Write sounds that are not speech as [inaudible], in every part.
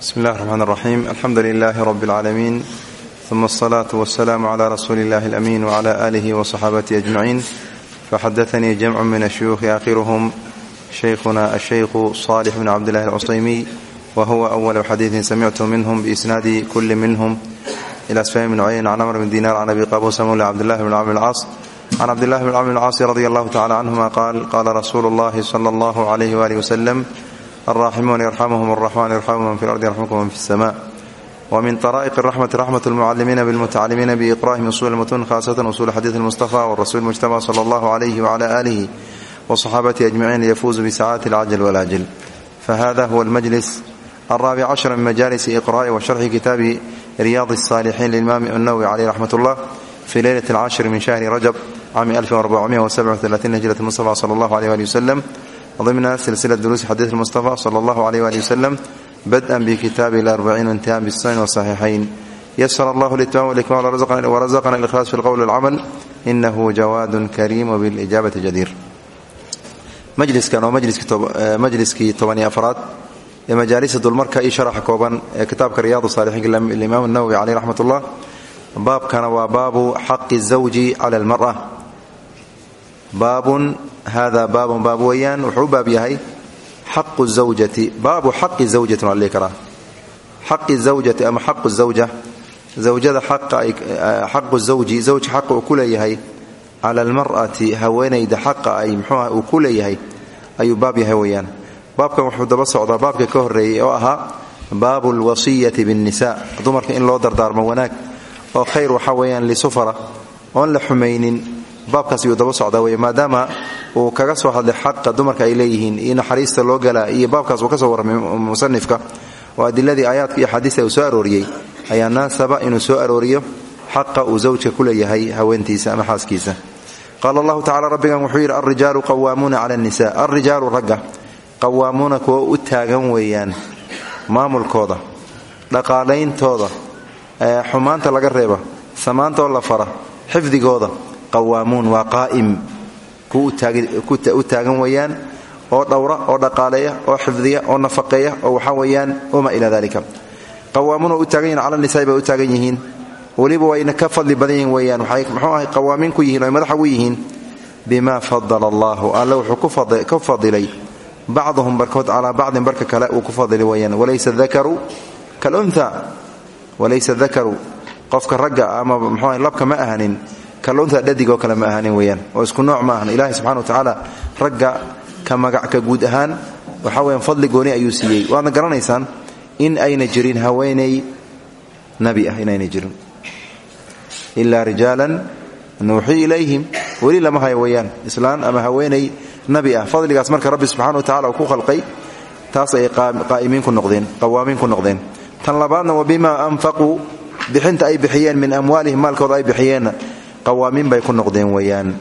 bsmi اllah الرحmn الرaxيim alxamdu لlah rb العaalamiin ثuma الصlaaة والسlاam عlى rasuuli اllah الأmin وعlى آlih وصxaabatihi أجmaعin faxadaثnii jamc min الshuyuuخi aakhiruhm shaykhuna الshaykhu صالح bn cabdالlah الcusaymiy whuwa أwl xadiiثi samictu minhm bإsnaadi kuli minhm ilى sfyan bn cuyayn can cmr bn dinar can abi qabusa mawla cabdالlah bn cmr الcaas can cabdillahi bn cmr الcaas radi allahu tacala canهuma qaal qala rasuulu اllahi slى اllah عlyh wali wslm الراحمون يرحمهم الرحمن يرحم من في الأرض يرحمكم من في السماء ومن طرائق الرحمة رحمة المعلمين بالمتعلمين بإقراهم أصول المتون خاصة أصول حديث المصطفى والرسول المجتمع صلى الله عليه وعلى آله وصحابته أجمعين ليفوز بسعادة العجل والآجل فهذا هو المجلس الرابع عشر من مجالس إقراء وشرح كتاب رياض الصالحين للإمام النووي عليه رحمة الله في ليلة العاشر من شهر رجب عام 1437 هجرة المصطفى صلى الله عليه وآله وسلم ضمن سلسلة دروس حديث المصطفى صلى الله عليه وآله وسلم بدءا بكتاب الأربعين وانتهاء بالسنن والصحيحين يسر الله الإتمام والإكمال ورزقنا الإخلاص في القول والعمل إنه جواد كريم وبالإجابة جدير majliskan waa majliskii tobaniyo afraad ee majaalisa dulmarka io sharaxa kooban ee kitaabka riyaad saalixiin alimaam nawowi caleyh raxmat ullah baabkana waa baabu xaqi zawji cala almara baabun hada baabun baab weeyaan wuxuu u baab yahay xaqu zawjati baabu xaqi zawjati waa la dhihi karaa. Xaqi zawjati ama xaqu zawja zawjada xaqu zawji zawjka xaqa uu ku leeyahay cala almar'ati haweenayda xaqa ay muxuuah uu ku leeyahay ayuu baab yahay weeyaan baabkan wuxuu daba socdaa baabka ka horreeyey oo ahaa baabu alwasiyati binnisa dumarka in loo dardaarmo wanaag oo khayr oon la xumaynin baabkaas ayuu daba socdaa wey maadaama uu kaga soo hadlay xaqa dumarka ay leeyihiin iyo naxariista loo galaa iyo baabkaas uu ka soo warramay musanifka oo adiladii aayaadka iyo axaadiista uu soo arooriyey ayaa naasaba inuu soo arooriyo xaqa uu zawjka ku leeyahay haweentiisa ama xaaskiisa. Qaala allahu tacala rabbigan wuxuu yidhi alrijaalu qawaamuuna cala annisa alrijaalu ragga qawaamuuna kuwa u taagan weeyaan maamulkooda dhaqaalayntooda xumaanta laga reeba samaantoo la fara xifdigooda qawaamuun waa qaa'im. Kuwa u taagan weeyaan oo dhowra oo dhaqaaleeya oo xifdiya oo nafaqeeya oo waxaa weeyaan wama ilaa dalika qawaamuun oo u taagan yihiin cala nisaai bay u taagan yihiin. Weliba wayna ka fadli badan weeyaan. Waxay muxuu ahay qawaamiin ku yihiin oy madaxa u yihiin. Bima fadala allahu alle wuxuu ku fadilay. Bacduhum barkood calaa bacdin barka kale uu ku fadilay weeyaan. Walaysa dakaru kalunha walaysa dakaru qofka ragga ama muxuu labka ma ahanin kalunha dhadigoo kale ma ahanin weeyaan. Oo isku nooc ma ahan. Ilahi subxana wa tacaala ragga ka magacka guud ahaan waxaa weyaan fadli gooni ayuu siiyey. Waadna garanaysaan in ayna jirin haweeney nabi ah inayna jirin. Ilaa rijaalan nuuxii ilayhim. Weli lama hayo weyaan islaan ama haweeney nabi ah. Fadligaas marka rabbi subxana wa tacala uu ku khalqay taas ay qaa'imiin ku noqdeen qawaamiin ku noqdeen. Tan labaadna wa bima anfaquu bixinta ay bixiyeen min amwaalihim maalkooda ay bixiyeenna qawaamiin bay ku noqdeen weeyaan.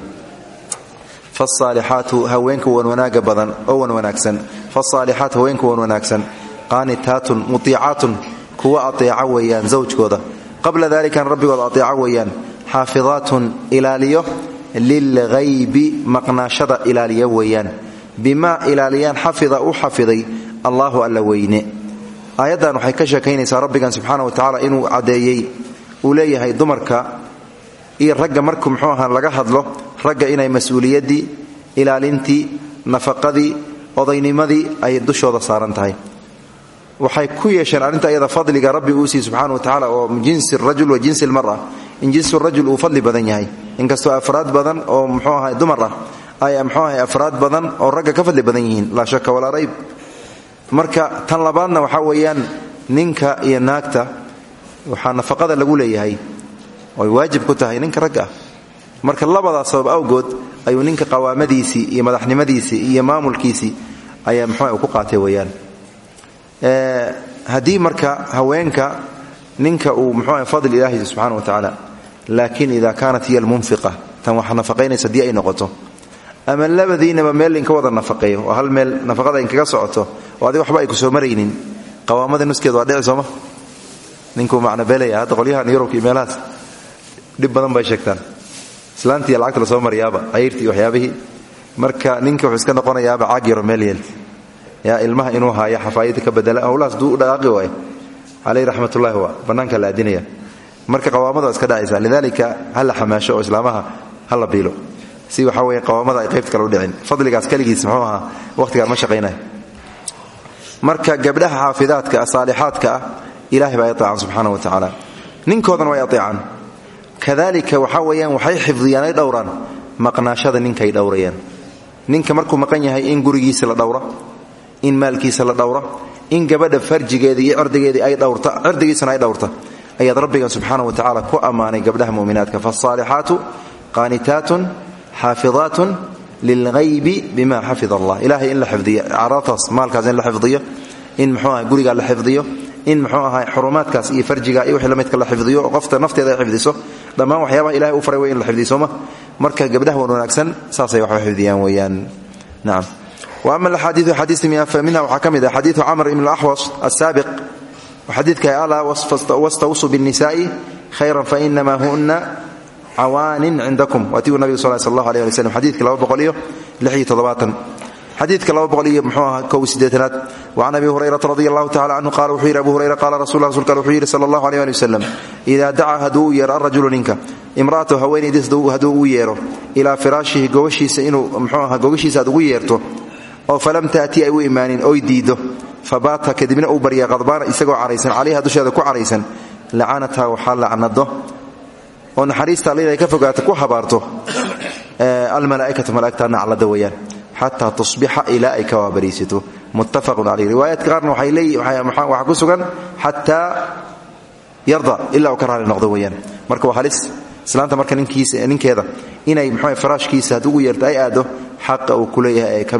Faaalixaatu haweenka wan wanaaga badan oo wan wanaagsan. Faaalixaat haweenka wan wanaagsan. Qaanitaatun mutiicaatun kuwa ateeca weeyaan zawjkooda. Qabla dalikan rabbigood ateeca weeyaan xaafidaatun ilaaliyo lilghaybi maqnaashada ilaaliya weeyaan. Bimaa ilaaliyaan xafida u xafiday allahu alla weyne. Aayaddan waxay ka sheekaynaysaa rabbigan subxaana wa tacaala inuu caddeeyey uu leeyahay dumarka iyo ragga markuu muxuu ahaa laga hadlo ragga inay mas'uuliyaddii ilaalintii nafaqadii odaynimadii ay dushooda saaran tahay. Waxay ku yeesheen arrinta ayada fadliga rabbi uu siiy subxana wa tacala oo jinsi rajul wa jinsi lmara in jinsu rajul uu fadli badan yahay. Inkastoo afraad badan oo muxuu ahay dumar ah ay muxuu ahay afraad badan oo ragga ka fadli badan yihiin laa shaka walaa rayb. Marka tan labaadna waxaa weeyaan ninka iyo naagta waxaa nafaqada lagu leeyahay oy waajib ku tahay ninka ragga ah. Marka labadaas sabab awgood ayuu ninka qawaamadiisii iyo madaxnimadiisii iyo maamulkiisii ayaa muxuu ku qaatay weeyaan. Haddii marka haweenka ninka uu muxuu fadl ilaahi subxana wa tacaala laakiin ida kaanat hiya almunfiqa tan wax nafaqaynaysa haddii ay noqoto. Ama labadiinaba meel inka wada nafaqeeyo oo hal meel nafaqada inkaga socoto oo adig waxba ay ku soo maraynin qawaamada nuskeeda waa dhici sooma? Ninkuu macnobelaya hadda qolyahan yurubka iyo meelahaas dhib badan bay sheegtaan. Islaantii lacagta la soo maryaaba cayrtii waxyaabihii. Marka ninka wuxuu iska noqonayaaba caag yaro meel yeelt yaa ilmaha inuu haayo xafaayada ka badela howlahaas duu dhaqaaqi waayo caleyh raxmatullahi waa bannaanka la aadinaya. Marka qawaamada iska dhacaysa lidaalika ha la xamaasho islaamaha ha la biilo. Si waxaa weeye qawaamada ay qaybta kale u dhicin. Fadligaas keligiis muxuu ahaa waqhtigaan ma shaqaynaya marka gabdhaha xaafidaadka ah saalixaadka baa aeecan subxaana wa tacaala. Ninkoodana way aeecaan kadalika waxaa weeyaan waxay xifdiyaan ay dhowraan. Maqnaashada ninkay dhowrayaan. Ninka markuu maqan yahay in gurigiisa la dhowra in maalkiisa la dhowra in gabadha farjigeedii iyo cirdigeedii ay dhowrta cirdigiisana ay dhowrta ayaad rabbigan subxaana wa tacaala ku ammaanay gabdhaha mu'minaadka. Faasaalixaatu qaanitaatun xaafidaatun lilghaybi bima xafid allah ilahay in la xifdiyo caraabtaas in la xifdiyo in muxuu aha la xifdiyo in muxuu ahaa xurumaadkaas iyo farjiga iyo wixii la midka la xifdiyo qofta nafteeda ay xifdiso dhammaan waxyaabaha ilahay u faray way in la xifdiyo sooma marka gabdhaha wan wanaagsan saasay waxba xifdiyaan weeyaan. Nacam wa ama alaxaadiiu xadiista minha waxaa ka mid ah xadiidu camr ibn alaxwas asaabiq xadiidka alaa wastawsuu biاnnisaai khayran fainama huna cawaanin cindakum. Waatiu nabiga sal sal allah aleh ali slm xadiidka laba boqol iyo lix iyo toddobaatan xadiidka iyo mxuu aha kow sideetanaad wacan abi hurayrata radi allahu tacala canhu qala wuxuu yidhi abu hurayra qaala rasul rasulka wuxuu yidhi sala allahu aleh ali wasalam idaa dacaa hadduu u yeero alrajulu ninka imra'atahu haweenaydiis hadduu ugu yeero ilaa firaashihi gogashiisa inuu mxuu aha gogashiisa aad ugu yeerto oo falam taati ay u imaanin oy diiddo fabaata kadibna uu barya qadbaana isagoo caraysan calayha dusheeda ku caraysan lacanatha waxaa lacnado oo naxariista allada ay ka fogaata ku xataa tusbixa ilaa ay ka muttafaqun caleyh riwaayaadka qaarna leeyiwaxaa ku sugan xataa yarda ilaa uu ka raali marka waa halis islaanta marka ninkeeda inay mxu faraashkiisa hadd ugu yeerto aado xaqa uu ku leeyahay ay ka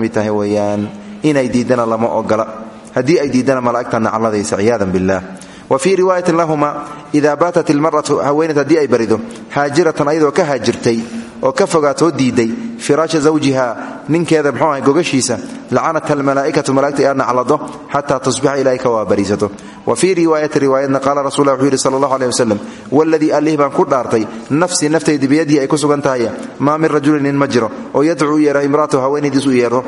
inay diidana lama ogola haddii ay diidana malaa'igta nacladaysa ciyaadan billah wa fii riwaayatin lahuma idaa baatat ilmar'atu haweenayd haddii ay barido haajiratan ayadoo ka haajirtay oo ka fogaatoo diiday firaasha zawjiha ninkeeda mxuu ahay gogashiisa lacanatha almalaa'ikatu malaigta aa naclado xataa tusbixa ilaahay ka wa fii riwaayati riwaayadna qaala rasulah wuxuu yidhi sala allah aleh wasalam waladii allih ku dhaartay nafsii naftaydi biyadihi ay ku sugan tahay min rajulin nin ma oo yadcuu u yeera imra'atahu haweenaydiis u yeero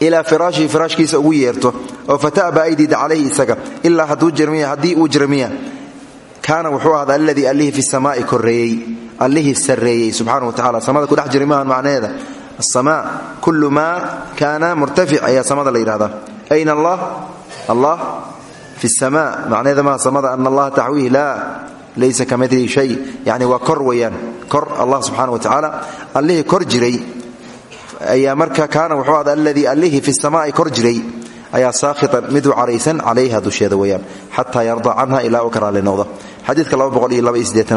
ilaa firaashihi ugu yeerto oo fata'ba ay diida calayhi isaga ilaa haddii uu jirmiya kaana wuxuu ahada alladii allihii fi samaa'i koreeyey allihii sarreeyey subxana wa tacala samada kudhex jiri maahan macnaheeda asamaa kullu maa kaana murtafic ayaa samada la yidhahdaa. Ayna allah? Allah? Fi samaa macnaheeda maaha samada ana allaha taxwiih laa laysa ka midlihi shay. Yacni waa kor weeyaan. Kor allah subxana wa tacaala allihii kor jiray ayaa marka kaana wuxuu ahda alladii allihii fi samaa'i kor jiray ayaa saakhitan miduu caraysan calayha dusheeda weyaan xataa yarda canha ilaa uu ka raali noqdo xadiidka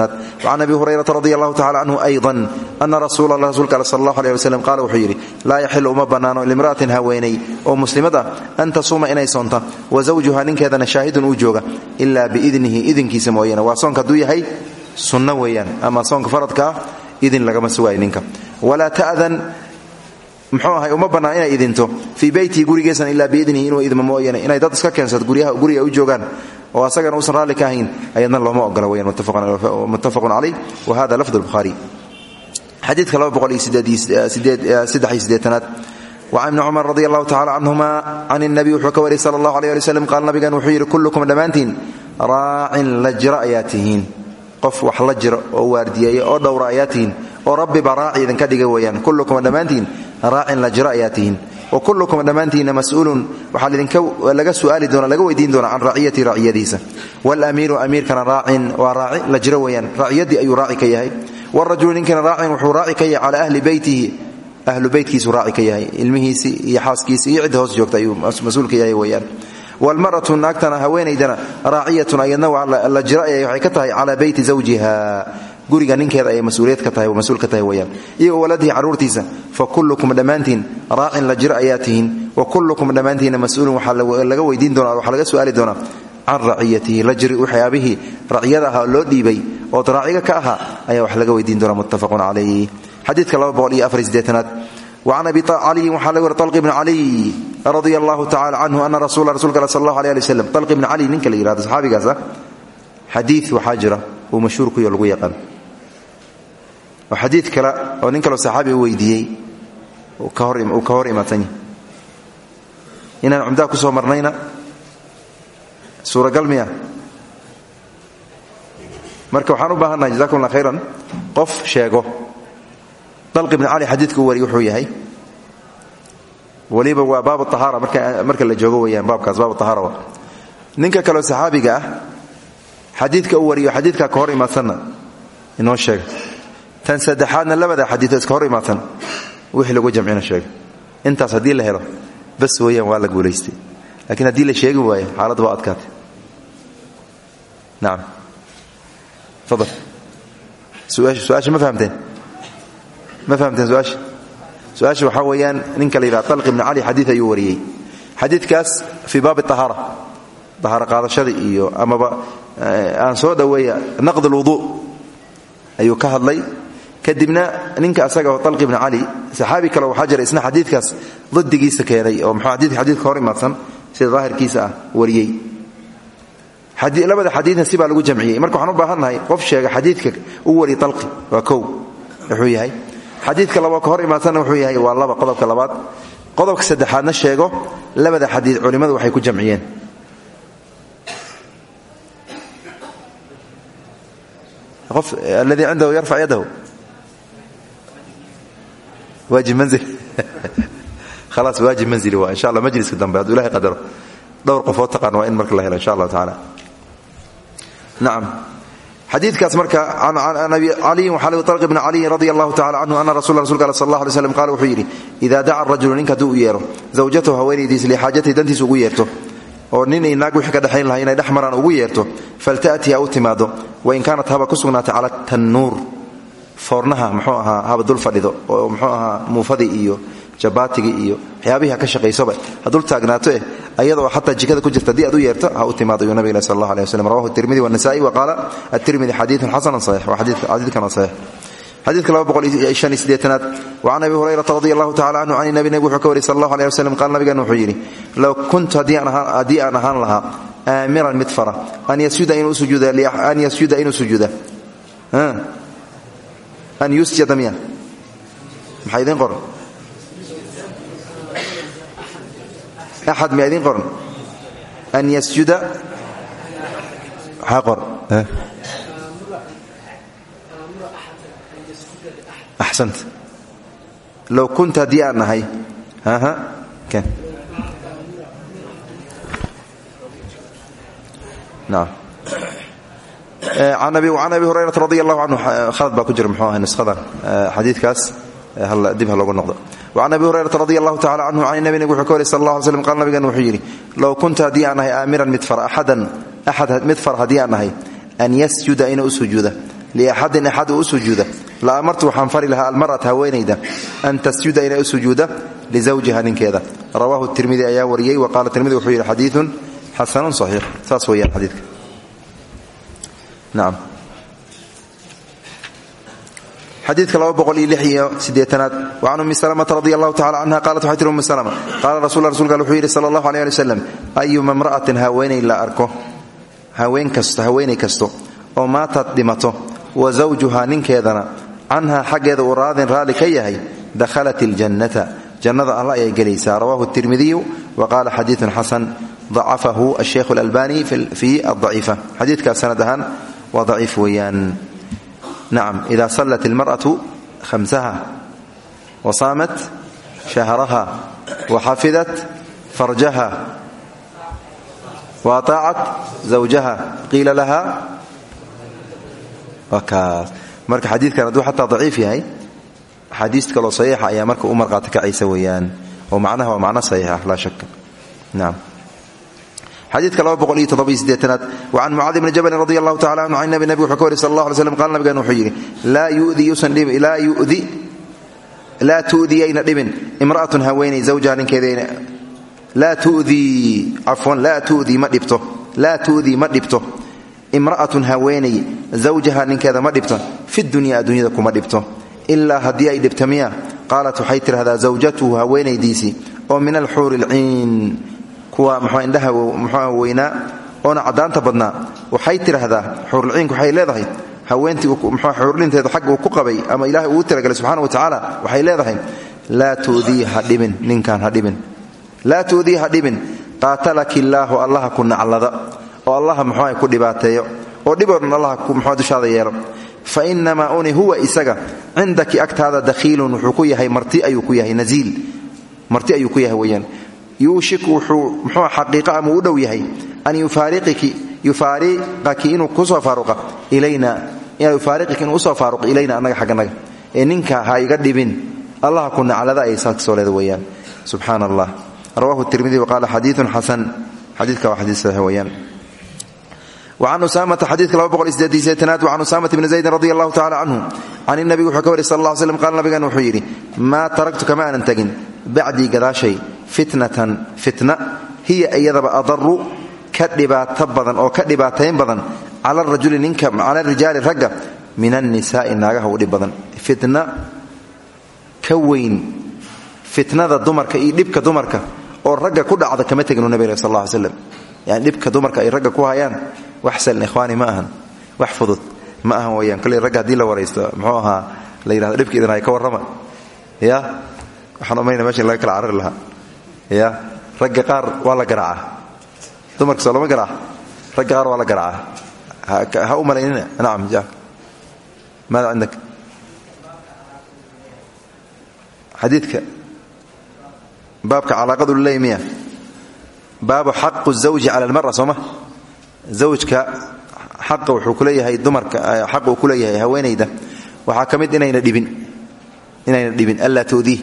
aad can abi hurayrata radi allahu tacala canhu ayضan ana rasuula allah rsulka al sal allah aleh waslem qaala wuxuu uma bannaano limra'atin haweeney oo muslimad ah an tasuuma inay soonta wa zawjuha ninkeedana shaahidun uu jooga ilaa biidnihi idinkiisa mooyaane waa soonka hadduu yahay sunno weeyaan ama soonka faradka ah idin lagama sugaayo ninka. Walaa muxuu ahay uma bannaan inay idinto. Fii beytihi gurigeesan ilaa biidnihi inuu idmo mooyane. Inay dad iska keensato guryaha guriga u joogaan oo asagana uusan raalli ka ahayn ayadna looma ogola weyaan muttafaqun calayh wa hada lafd lbukhaari xadiidka aad wacan ibni cumar radi allahu tacala canhuma can اnabiy wuxuu ka wariyay sala allah aleh ali wslam qaala nabigan kullukum dhammaantiin raacin la jiro ayaa tihiin. Qof wax la jiro oo oo rabbiba raaci idinka dhiga weeyaan. Kullukum dhammaantiin raacin la jiro ayaa wa kullukum dhammaantiinna mas'uulun waxaa laga su'aali doona laga weydiin doona can raciyati raciyadiisa waalamiiru amiirkana raacin waa raaci la jiro weeyaan. Raciyadii ayuu raaci ka yahay. Wrajulu ninkana raacin wuxuu raaci ka yahay calaa ahli beytihi ahlu beytkiisuu raaci ka yahay. Ilmihiisii iyo xaaskiisii iyo cidda hoos joogta ayuu mas'uul ka yahay weeyaan. Wlmaratu naagtana haweenaydana raaciyatun ayadna la jiro ayay waxay ka tahay calaa beyti zawjiha guriga ninkeeda ayay mas-uuliyad ka tahay mas-uul ka tahay weyaan iyo waladihi carruurtiisa fa kullukum dhammaantiin raacin la jiro ayaa tihiin wa kullukum dhammaantiinna mas-uulun waxaa laga weydiin doona waxaa laga su'aali doonaa can raciyatihi la jiri waxyaabihii raciyada ahaa loo dhiibay ood raaciga ka ahaa ayaa wax laga weydiin doona muttafaqun calayh xadiidka aad وcan abi caliyin waxaa laga wari طلq bn caliy radia allahu tacala canhu ana rasula rasulka al sal allah alيه ali wslam طalq ibn cali ninka la yihahdo saxaabigaas ah xadiid waxaa jira uu mashhuur kuyo lagu yaqaan oo xadiid kale oo nin kaloo saxaabi u weydiiyey uu ka hor imaatan yahy inaan cumdaha ku soo marnayna suuragal miya. Marka waxaan u baahannahay jazakum allah khayran qof sheego. Dalq ibni cali xadiidka u wuxuu yahay weliba waa baab ahaara marka la joogo weyaan baabkaas baab ahaara ninka kaleo saxaabiga ah xadiidka u wariyo xadiidkaa ka hor imaadsanna inoo sheega tan saddexaadna labada xadiio iska hor imaadsan wixii lagu jamcina sheega intaas haddii la helo bas weeyaan waa la guulaystay. Laakiin haddii la sheegi waayo xaaladda waa adkaatay. Nacam fadal su'aasha ma fahamteen? Ma fahamteen su'aasha su'aasha weeyaan ninka la talq ibni cali xadiid ayuu wariyey. Xadiidkaas fii baabi ahaara ahaaro qaadashada iyo amaba aan soo dhoweeya naqd alwuduu ayuu ka hadlay kadibna ninka asaga oo talq ibni cali saxaabi kale waxaa jira isna xadiidkaas dadigiisa keenay oo xadiidka hor imaadsan sida daahirkiisa ah wariyey. Labada xadiidna sibaa lagu jamciyey. Marka waxaan u qof sheega xadiidka u wari talqi waa kow wuxuu yahay. Xadiidka laba ka hor imaadsanna wuxuu yahay waa laba qodobka labaad. Qodobka saddexaadna sheego labada xadiid culimmadu waxay ku jamciyeen. Qof aladii cindahu yarfac yadahu waajib [laughs] manzili waa. Insha allah majliska dambe hadduu ilahay qadaro dhowr qofood taqaan waa in marka la helo insha allahu tacaala. Nacam xadiidkaas marka can abi lagu talq ibni caliyin radi allahu tacala canhu ana rasul rasulka al sal allah alay slam qaala wuxuu yidhi idaa daca rajulu ninka hadduu u yeero zawjatahu haweenaydiis lixaajatihi dantiisa ugu yeerto oo nin i naag wixii ka dhexayn lahaa inay dhex maraan ugu yeerto falta'ti ha u timaado wain kaanat haba ku tannuur foornaha muxuu ahaa haba dul fadhido oo muxuu ahaa muufadii iyo jabaatigii iyo waxyaabihii ka shaqaysoba. Ha taagnaato eh ayadoo xataa jikada ku jirta haddii aad u yeerto ha u timaado ayuu nabig sal allah aleh waslm rawahu tirmidi wanasa'i wa qaala atirmidi xadiidun xasanun saxiix. Waa xadiidkan saxiix. Xadiidka aad wacan abi hurayrata radi allahu tacala canhu can nabi nabig wuxuu ka wariy sal allahu aleh waslem qaal nabigan wuxuu yidhi low kuntu haddii aan ahaan lahaa aamiran mid fara an yasjuda inuu sujuuda an yusjada miya maxaa idiin qoran axad miyaa idiin qoran an yasjuda maxaa qor axsant low kunta haddii aan nahay ken naam can abi hurayrata radi allahu canhu khalad baa ku jira mxuu ahay nushadan xadiidkaas dib ha loogu noqdo wacan abi hurayrata radi allahu tacala canhu can nabi nabig wuxuu ka wariy sal allah alay slam qaal nabigan wuxuu yidhi low kunta haddii aan nahay aamiran mid far axadan axad mid far haddii aan nahay an yasjuda inuu u sujuuda liaxadin axad uu u sujuuda la amartu waxaan fari lahaa almar'ata haweenayda an tasjuda inay u sujuuda lizawjiha ninkeeda rawaahu tirmidi ayaa wariyey wa qaala tirmidi wuxuu yidhi xadiidun xasanun saxiix saas weeyaan xadiidka xadiidka aad wacan ummi salmata radi allahu tacala canha qaalat waxay tiri ummi salma qaala rasul rasulka wuxuu yidhi sala allahu aleh ali wasalam ayuma mra'atin haweenay la arko? Haween kasto oo maatad dhimato wa zawjuhaa ninkeedana canhaa xaggeeda uu raadin raalli ka yahay dakhalat iljannata jannada alla ayay gelaysaa. Rawahu tirmidiyu wa qaala xadiidun xasan dacafahu asheikh alalbani fi adaciifa xadiidkaas sanad ahaan waa daciif weeyaan. Nacam ida sallat ilmar'atu khamsaha wa saamat shahraha wa xafidat farjaha wa ataacat zawjaha. Qiila laha waa kaas marka xadiidkan hadduu xataa daciif yahay axaadiis kaloo saxiixa ayaa marka u marqaati kacaysa weeyaan. Oo macnaha waa macno saxiixa laa shaka nacam xadiidka aad wacan mucaadi bni jabalin radi allahu tacala anhu can nabi nabig wuxuu ka wariy sal allah alay slam qaal nabigan wuxuu yidhi laa tu'diyayna dhibin imra'atun haweenay zawjaha ninkeedayna laa tudii cafwan laa tudii ma dhibto laa tu'dii ma dhibto imra'atun haweenay zawjaha ninkeeda ma dhibto fi dunya adduunyada kuma dhibto ilaa haddii ay dhibta miya qaalat waxay tidhahdaa zawjatuhu haweenaydiisii oo min alxuuri lciin kuwa mxuu indhaha muxuuha weynaa oona caddaanta badnaa waxay tidhaahdaa xuurulciinku waxay leedahay haweentii mxuu xuurlinteedu xagga uu ku qabay ama ilaahay uu talagalay subxana wa tacaala waxay leedahay laa tuudii ha dhibin ninkan ha dhibin. Laa tuudii ha dhibin. Qaatalaki illaahu allaha ku oo allaha muxuuaha ku dhibaateeyo oo dhib oo dhan allah muxua dushaada yeelo. Fa inamaa uni huwa isaga cindaki agtaada dakhiilun wuxuu ku marti ayuu ku yahay naziil. Marti ayuu ku yahay weyaan yuushiku wuxuu muxuu xaqiiqa ama u dhow yahay an yufaariqaki inuu kusoo faaruqa ilayna yufaariqiki inuu usoo faaruqa ilayna annaga xagganaga ee ninka ha iga dhibin allah ku naclada ay saasoo leeda weyaan subxaana allah rawahu tirmidi waqaala xadiiun xasan xadiidka waa xadiis saxiix weyaan وعن أسامة xadيiثka aad وعن أسامة بن زaيد رضي الله تعالى عنه عن النبي wuxuu ka wari sal اه sلم qال nabigan wuxuu yidhi maa taraktu kama aanan tegin bacdii gadaashay fitnatan fitna hiya iyadaba adaru ka dhibaato badan oo ka dhibaatayn badan cala rajuli ninka cala rijaali ragga min annisaai naagaha u dhib fitna ka fitnada dumarka iyo dhibka dumarka oo ragga ku dhacda kama teginu nabig sal alla ly slam yani dhibka dumarka ay ragga ku hayaan wax salin ikhwaani ma ahan wax fudud ragga haddii la waraysto muxuu ahaa la yihahdo dhibka idin hay ka warrama. Ya waxaan umayna meesha laga kala carari lahaa ya ragga qaar waa la garaacaa. Dumarka soo lama garaaca ragga qaar waa la garaacaa. Ha u malaynina. Nacam ja. Maada cindak? Xadiidka. Baabka calaaqadu liley miya. Baabu zawji cala almara sooma zawjka xaqa wuxuu ku leeyahay dumarka leeyahay haweenayda waxaa ka inayna dhibin. Inayna dhibin. Allaa toodii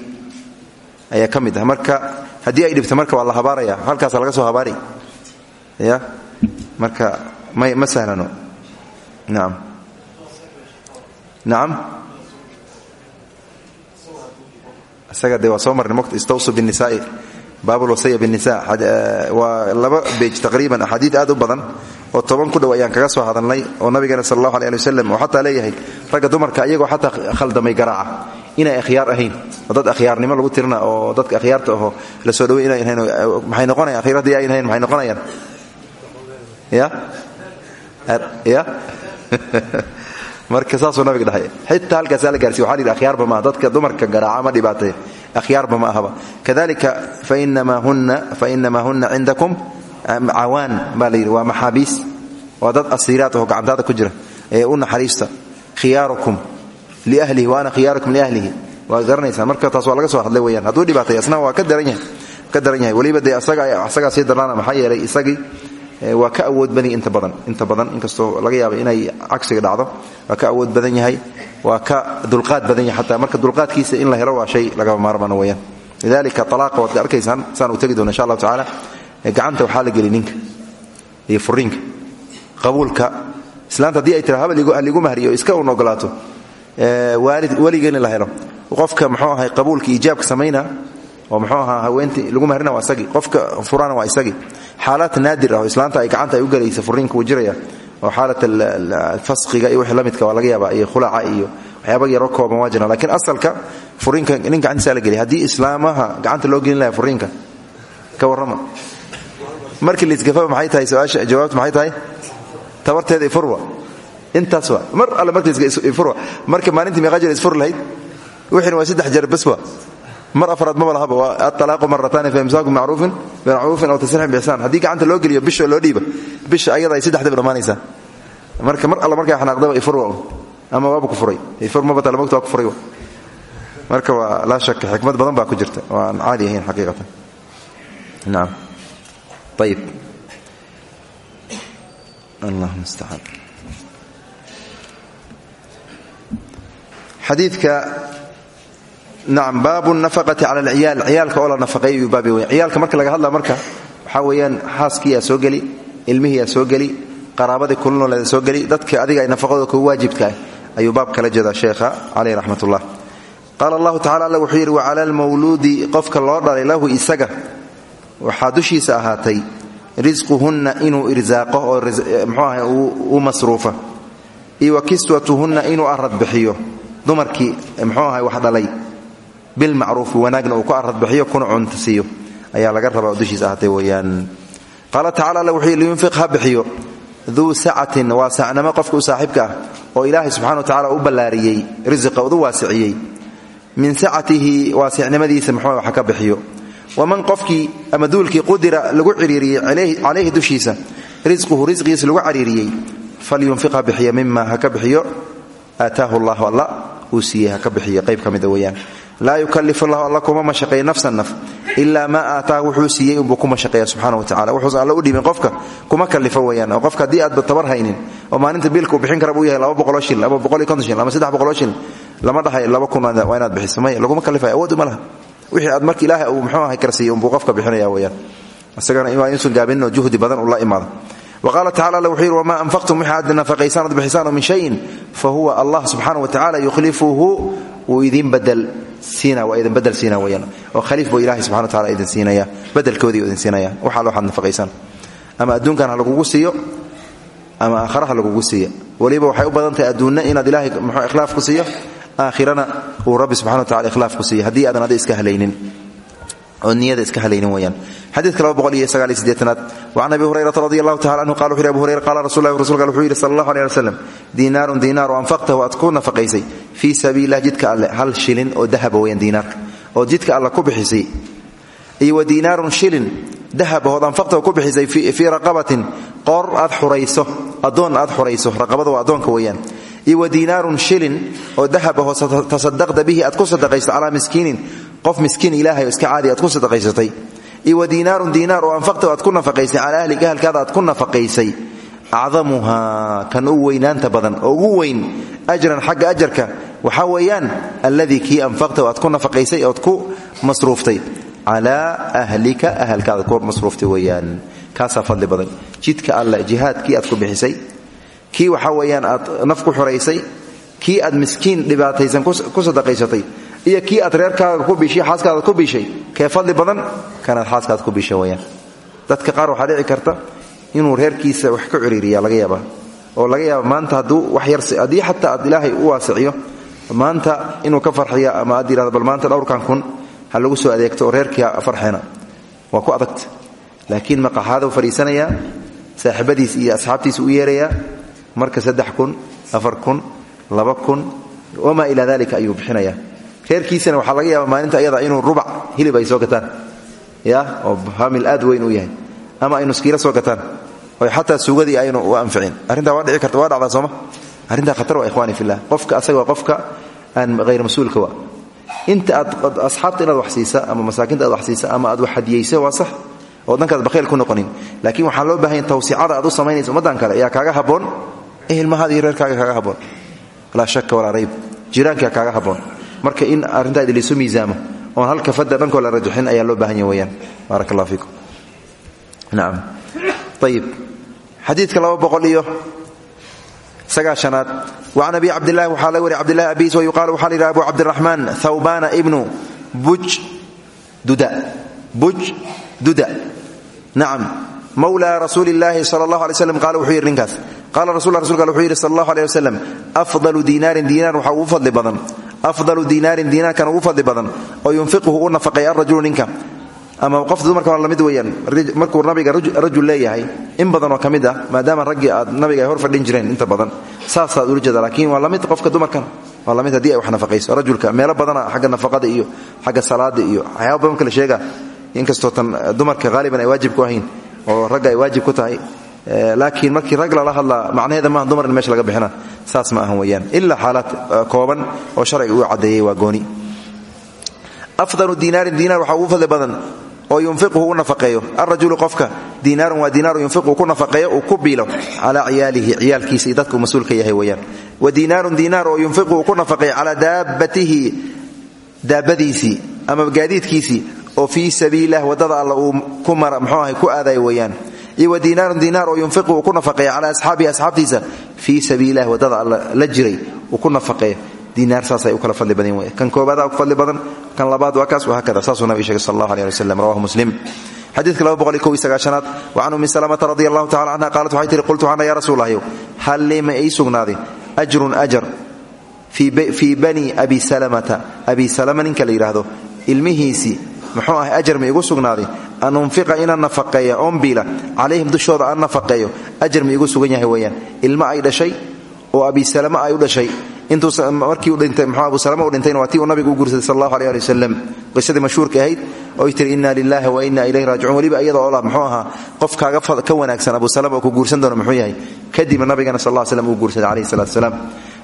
ayaa ka ah. Marka haddii ay dhibto marka waa la habaaraya halkaasa laga soo habaari. Ya? Marka ma sahlano nacam nacam isaga dee waa soo istawsu binnisaai baabulwasaya binisa waa laba beej taqriiban. Axaadiid aad u badan oo toban ku dhow ayaan kaga soo hadalnay oo nabigeena sal allahu alay ali wasalam oo xataa leeyahay ragga dumarka iyagoo xataa khaldamay garaaca inay akhyaar ahayn. Oo dad akhyaarnimo lagu tirina oo dadka akhyaarta aho la soo dhaway inayn ahayn maxay noqonayan akhyaradii ayn ahayn maxay noqonayaan? Ya? Ya? [laughs] Marka saasuu nabiga dhahay. Xitaa halkaasaa la gaarsiy waxa la yidhi akhyaarba maaha dadka dumarka garaaca ma dhibaatay akhyaarba ma ahaba. Kadalika fainamaa huna cindakum cawaan baa la yidhi. Waa maxaabiis. Waa dad asiiraad oo gacantaada ku jira. Ee u naxariista. Khiyaarukum liahlihi wa ana khiyaarukum liahlihi waa garanaysaan marka taas waa laga soo hadlay weyaan hadduu dhibaatay asna waa ka daran yahay weliba dee asagaa sii darnaana maxaa yeelay isagii waa ka awood badanya inta badan inta badan inkastoo laga yaaba inay cagsiga dhacdo waa ka awood badan yahay waa ka dulqaad badan yahay xataa marka dulqaadkiisa in la helo waa shay lagaba maarmaan weyaan lidalika alaaqa waad arkaysaan saan u tegi doona insha allahu tacaala gacanta waxaa weligeeni la helo. Qofka mxuu ahay qabuulka iijaabka samayna oo mxuu ahaa haweentii lagu mahrina waa isagii. Qofka furana waa isagii. Xaalad naadir ah islaanta ay gacanta ay u gelaysa furiinka wuu jiraya oo xaalat fasqiga iyo wixii la midka waa laga yaaba iyo khulaca iyo waxyaaba yaro kooban waa jiraan. Asalka furiinka nin gacantiisa la geliya haddii islaamaha gacanta loo gelin lahaa furiinka ka warrama. Markii laisgafaba maxay tahay su'aasha jawaabtu maxay tahay? Tabarteeda ifurwa intaas wa mar alle markifurwa marka maalintii meeqa jeer isfur lahayd wixiina waa saddex jeer baswa mar afraad maba lahaba waa aalaaqu marataani fa imsaaku macruufin bimacruufin aw tasriixin bixsaan haddii gacanta loo geliyo bisha loo dhiiba. Bisha ayada ay saddexdaba dhammaanaysaa marka mar alle markay xanaaqdaba ifurwa ama waaba ku furay. Ifur maba talamogta waa ku furay marka waa laa shaka xikmad badan baa ku jirta. Oo aan caadi ahayn xaqiiqatan. Nacam ayib allah mustacaan xadiidka nacam baabu nafaqati cala alciyaal ciyaalka oo la nafaqeeyo ayuu baabi weya marka laga hadlaa marka waxaa weeyaan xaaskiiyaa soo geli ilmihiyaa soo geli qaraabadii kulunooleeda soo geli dadka adiga ay nafaqadooda kugu waajibkaah ayuu baab kala jeedaa sheekha caleyh raxmat ullah qaala allahu tacala alla wuxuu yidhi wacala almawluudi qofka loo dhalay lahu isaga waxaa dushiisa ahaatay risquhunna inuu irsaaqo oo mxuu ahay u masruufa. Iyo wa kiswatuhunna inuu arad bixiyo dumarkii mxuu ahay wax dhalay. Bilmacruufi wanaagna uu ku aradbixiyo kuna cunta siiyo. Ayaa laga rabaa oo dushiisa ahaatay weyaan qaala tacala alla wuxuu liyunfiq ha bixiyo. Duu sacatin waa sacnamo qofka u saaxiibka ah oo ilaahay subxana wa tacala u ballaariyey risiqa udu waasiciyey. Min sacatihi waasicnimadiisa muxuu wax ka bixiyo. Waman qofkii ama duulkii qudira lagu ciriiriyey calayhi dushiisa risquhu risqigiisa lagu cariiriyey falyunfiq ha bixiyo mima ha ka alla uu siiyey ha ka bixiyo. Qayb ka mida weyaan laa yukalifu llahu alla kuma mashaqeeya nafsan naf ilaa maa aataahu wuxuu siiyey unbuu ku mashaqeeya subxana wa tacala wuxuusan alla u dhiibin qofka kuma kalifo weyaan qofka haddii aadba tabar haynin oo maalinta biilka uu bixin kara buu yahay laba boqoloo shil ama boqol iyo konton shil ama saddex boqoloo shil lama dhahay laba kun waa inaad bixiso maya laguma uma laha. Wixii aad marka ilaahay uu muxuu ahay karsiiyo unbuu qofka bixinaya weyaan isagana waa inuusan gaabinin oo juhdi badan uu la imaado wqaala tacala alla wuxuu yidhi wamaa anfaqtum wixii aad nafaqaysaan od bixisaano min shayin fa huwa allah subxaana wa tacala yukhlifuhu wuu idin badel siina waa idin badel siina weyaan oo khaliif buu ilahay subxana wa tacala idin siinaya badelkoodii idin siinaya wax allo waxaad nafaqaysaan ama adduunkan ha lagugu siiyo ama aakhara ha lagugu siiyo weliba waxay u badan tahay adduunna inaad ilahay muxuu ikhlaaf ku siiyo aakhirana uu rabbi subxana wa tacala ikhlaaf ku siiyo haddii aadan adi iska halaynin oo niyada iska halaynin weyaan xadiidka laba boqol iyo sagaal iyo siddeetanaad. Wacan abi hurayrata radi allahu tacala anhu qala wuxu yhi qala rasul lahi rasulka wuxuu yidhi sala allahu aleh ali slam diinaarun diinaar oo anfaqtahu aad ku jidka alleh hal shilin oo dahaba weyaan diinaarka oo jidka alle ku bixisay. Iyo wa diinaarun shilin dahab ood anfaqtahu ku bixisay fii raqabatin. Qoor aad xurayso addoon aad xurayso raqabada waa addoonka iyo wa shilin oo dahab ahoo tasadaqta bihi aad ku sadaqaysto calaa qof miskiin ilaahay oo iska caadi aad ku sadaqaysatay iyo wa diinaarun diinaar oo anfaqtahu aad ku nafaqaysay calaa ahlik ahalkaada aad ku nafaqaysay acdamuhaa kan u weynaanta badan ugu weyn ajran xagga ajarka waxaa weeyaan alladii kii anfaqtahu aad ku nafaqaysay ood ku masruuftay calaa ahlika ahalkaada ku masruuftay weeyaan. Kaasaa fadli badan. Jidka alle jihaadkii aad ku bixisay kii waxaa weeyaan aad naf ku xoraysay aad miskiin dhibaataysan ku sadaqaysatay iyo kii aad reerkaaga ku bishay xaaskaada ku bishay kee fadli badan kanaad xaaskaada ku bisha weyaan dadka qaar waxaa dhici karta inuu reerkiisa wax ka ciriiriya laga yaaba oo laga yaaba maanta hadduu wax yar haddii xataa aad ilaahay u waasiciyo maanta inuu ka farxiya ama aad bal maanta dhowrkan kun ha lagu soo adeegto oo farxeena. Waa ku adagta. Laakiin maqaxaaduu fadhiisanayaa saaxiibadiis iyo asxaabtiisa u yeerayaa marka saddex kun afar kun laba kun wamaa ilaa dalika ayuu bixinayaa reerkiisana waxaa laga yaaba maalinta ayada inuu rubac hilib ay soo gataan. Ya? Oo hamil aad uu yahay. Ama ay nuskiilo soo gataan. Oy xataa suugadii aynu u anficin. Arrintaa waa dhici karta waa dhacdaa sooma? Arrintaa khatar waa ikhwani fillah. Qofka asaga waa qofka aan hayr mas'uulka inta aad asxaabta inaad ama masaakinta aad wax ama aad wax hadiyayso waa sax. Oo dhankaad bakhayl ku noqonin. Laakiin waxaa loo baahanya tawsicada aad u samaynaysa ummaddan kale. Ayaa kaaga habboon? Ehelmahaada iyo reerkaaga kaaga habboon. Laa shaka walaa rayb. Jiraankaa kaaga habboon marka in arrintaa idilisu miisaamo oon halka fadda dhankoo la rajaxin ayaa loo baahanya weyaan baarak allah fiikum. Nacam ayib xadiidka laba boqol iyo sagaashanaad wacan abi cabdillahi waxaa laga wariy cabdillahi abiis wa yuqaalu waxaa la abu cabdiraxmaan thawbana ibnu buj duda. Buj duda. Nacam mawla rasuuli illaahi sala allahu alay slam qaala wuxuu yidhi ninkaas. Qaala rasul rasulka wuxuu yidhi sala allahu aleh wasalam afdalu diinaarin diinaar afdalu diinaarin diinaarkan ugu fadli badan oo yunfiquhu u nafaqay arajulu ninka. Ama qof dumarka waa la mid weyaan markuu nabiga rajul leeyahay in badan oo ka mid ah maadaama raggii aad nabiga hor fadhin jireen inta badan saasaad ula jeeda laakiin waa la mid qofka dumarkan. Waa la mid haddii ay wax nafaqayso rajulka meelo badana xagga nafaqada iyo xagga salaada iyo waxyaaba badan kale sheega inkastoo tan dumarka haaliban ay waajib ku ahayn oo ragga ay waajib ku tahay laakiin markii rag lala hadlaa macnaheeda maaha dumar in meesha laga bixina. Saas ma ahan weyaan ilaa xaalaad kooban oo sharciga uu caddeeyey waa gooni. Afdalu diinaarin diinaar waxaa ugu fadli badan oo yunfiquhu u nafaqeeyo. Alrajulu qofka diinaarun waa diinaaru yunfiquhu ku nafaqeeyo uu ku biilo calaa ciyaalihi ciyaalkiisa iyo dadka uu yahay weyaan wa diinaarun diinaar oo yunfiquhu ku nafaqeeyo calaa daabatihi daabadiisii ama gaadiidkiisii oo fii sabiililah waddada alla uu ku ku aadayo weyaan iyo wa diinaarun diinaar oo yunfiqu uu ku nafaqeeyo calaa asxaabihi asxaabtiisa fii sabiililah waddada alla la jiray uu ku nafaqeeyo diinaar saasay u kala fadli badan wey kan koobaada ku fadli badan kan labaad waa kaas wahaakada saasuu nabiga sheegay sal allahu aleh ali waslem rawahu muslim. Xadiidka laba boqol iyo kow iyo sagaashanaad wa can ummi salamata radi allahu tacala canha qaalat waxay tihi qultu waxaan ya rasuulahyow hal lii ma ii sugnaaday ajrun ajar fii bani abi salamata. Abi salama ninka la yidhaahdo ilmihiisii muxuu ahay ajar ma iigu sugnaaday? An unfiqa inaan nafaqeeya oonbiila calayhim dushooda aan nafaqeeyo. Ajar ma iigu sugan yahay weeyaan. Ilmo ay dhashay oo abi salama ay u dhashay. Intuumarkii dhintay mxuu abu salama u dhintayna waa uu nabigu guursaday sal allahu aleh ali wasalam qisadii mashhuurka ahayd oy tiri inna lilahi wa inna ilayhi raajicuun weliba iyada oo muxuu ahaa qof kaaga ka wanaagsan abu salama oo ku guursan doono muxuu yahay. Kadibna nabigana sal lla slam uu guursaday calayhi wasalaam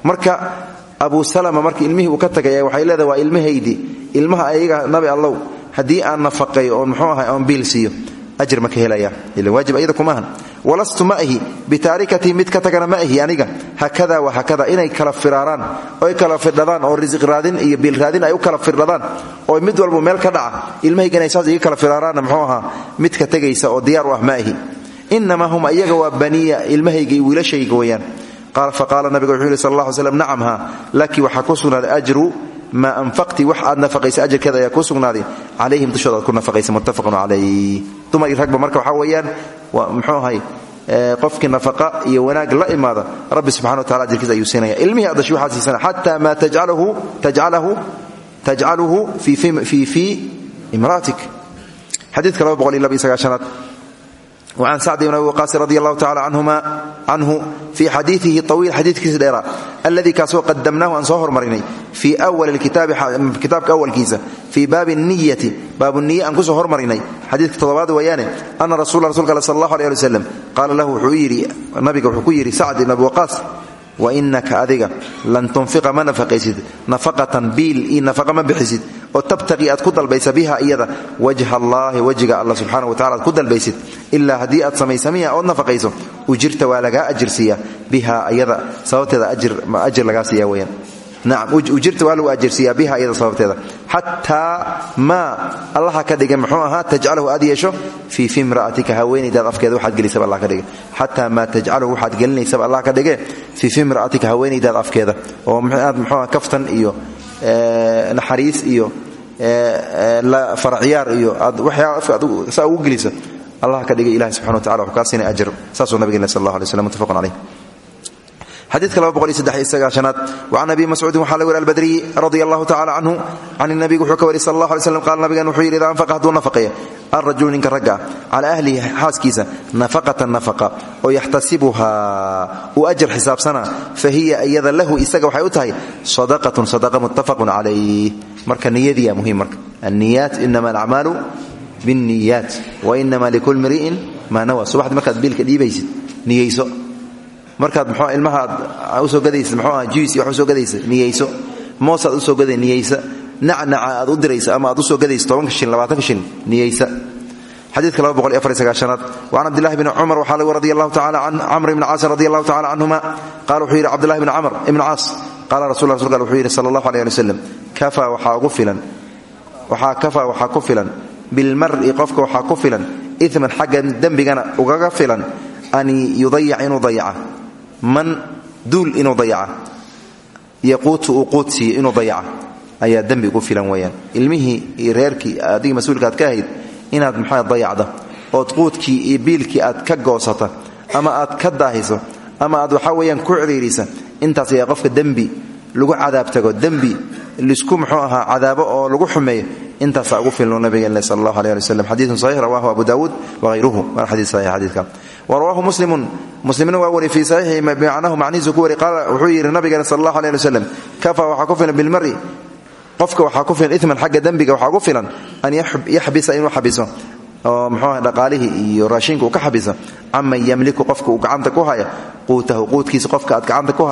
marka abu salama marka ilmihii uu ka tagay waxay leedahay waa ilmahaydii. Ilmaha ayaga nabi allow haddii aan nafaqay oon muxuu ahay oon biil siiyo ajir ma ka helaya ila waajib ayada kumaahan walastu ma ahi bitaarikatii mid ka tagana ma aniga. Hakada wa hakada inay kala firaaraan oy kala firdhadaan oo risiq raadin iyo biil raadin ay u kala firdhadaan oo mid walba meel ka dhaca ilmahayga inay saas kala firaaraanna muxuu ahaa mid ka tegaysa oo diyaar u ah ma ahi. Inamaa hum iyaga baniya ilmahayga iyo wiilashayga weyaan faqaala nabiga wuxuu yihi sal alla ly laki waxaa ku ajru maa anfaqti wax aad nafaqaysa ajarkeeda ayaa kuu sugnaaday. Calayhim dushooda aad ku nafaqaysa muttafaqun calayh dumar iyo ragba marka waxaa weeyaan waa muxuu ahay qofkii nafaqa iyo wanaag la imaada rabbi subxana wa tacala ajarkiisa ayuu siinaya ilmihii adashi waxaa siisana. Xataa maa tajcaluhu fii imraatik. Xadiidka aad an sacd bn abi waqaas radi allahu tacala canhu fii xadiiihi awiil xadiikiisi dheeraa alladii kaasoo qadamnaahu aan soo hormarinay fii wali kitaabka awalkiisa fii baabi niyati baabuniye aan ku soo hormarinay xadiidka toddobaad weeyaane ana rasul rasulka sal allah aleh ali waslem qaala lahu wuxuu yidhi nabiga wuxuu ku yidhi sacd ibn abi waqaas wainaka adiga lan tunfiqa ma nafaqaysid nafaqatan biil io nafaqa ma bixisid. Oo tabtaqii aad ku dalbaysa biha iyada wajha allaahi wejiga alla subxana watacala aad ku dalbaysid. Ilaa haddii aad samaysamiya ood nafaqayso ujirta waa lagaa ajirsiiya biha iyada sababteeda ajir lagaa siiya weyaan ujirta waa lagu ajirsiiyaa biha iyada sababteeda. Xataa maa allaha ka dhigay muxuu ahaa tajcalahu aad yeesho fii fi imra'atika haweenaydaad waxaad gelisaba allah ka dhigay. Xataa maa tajcalahu waxaad gelinaysaba allah ka dhige fii fi imra'atika haweenaydaad afkeeda. Oo muxuu kaftan iyo naxariis iyo faracyaar iyo aad saa ugu gelisa allah ka dhigay ilahi subxana wa tacala wuxuu kaa siinay ajir saasuu nabigeen sal allah alay slam mutafaqun xadiidka aad وcan abi mascuudin waxaa laga wari albadriyi radi allahu tacala canhu can nabigu wuxuu ka wari sal allah alay slam qaala nabigan wuxuu yidhi ida anfaqa hadduu nafaqeeya alrajulu ninka ragga ah calaa ahlihi xaaskiisa nafaqatan nafaqa oo yaxtasibuhaa uu ajar xisaabsana fa hiya iyada lahu isaga waxay u tahay sadaqatun sadaqa muttafaqun calayh. Marka niyadiya muhiim marka. Anniyaat inama alacmaalu biاnniyaat wainama likuli mri'in maa nawa. Subaxdi markaad biilka dhiibaysid niyeyso markaad mxuu ilmahaad u soo gadaysa jiis iyo wax u soo gadaysa niyeyso. Moosaad u soo gaday niyeysa. Nacnaca aad u diraysa ama aad u soo gadaysa tobanka shilin labaatanka shilin niyeysa. Xadiidka laba boqol iyo afar iyo sagaashanaad wacan cabdillahi bni cumar waxaa lagu radi allahu tacala can camr ibni caasin radi allahu tacala canhuma qaala wuxuu yidhi cabdillahi bni camr ibni caas. Qaala rasul rasulka al wuxuu yidhi sala allahu aleyh ali wasalam kafaa waxaa filan waxaa kafaa waxaa ku filan bilmari qofka waxaa ku filan iman xagga dembigana ugaga filan an yudayac inuu dayaca man duul inuu dayaca yaquutu uu quud siiyo inuu dayaca ayaa dembi ugu filan weeyaan. Ilmihii iyo reerkii adigii mas'uulka aad ka ahayd inaad maxaa dayacda? Ood quudkii iyo biilkii aad ka goosata ama aad ka daahiso ama aad waxaa weeyaan ku ciriirisa intaas ayaa qofka dembi lagu cadaab tago. Dembi lisku muxuu ahaa cadaabo oo lagu xumeeyo intaasaa ugu filno nabigeen sal allahu aleh ali waslam xadiidun saxiix rawahu abu daawuud wahayruhu waana xadiid saxiix wrawaahu muslimun. Muslimna waa wari fii saxiixi bimacnahu macnihiisu ku wari qaala wuxuu yidhi nabigeena sal allahu aleh ali wasalam kafaa waxaa ku filan bilmari qofka waxaa ku filan iman xagga dembiga waxaa ku filan an yaxbisa inuu xabiso. Oo muxuu aha dhaqaalihii iyo raashinka uu ka xabisa caman yamliku qofka uu gacanta ku haya quutahu quudkiisa qofka aad gacanta ku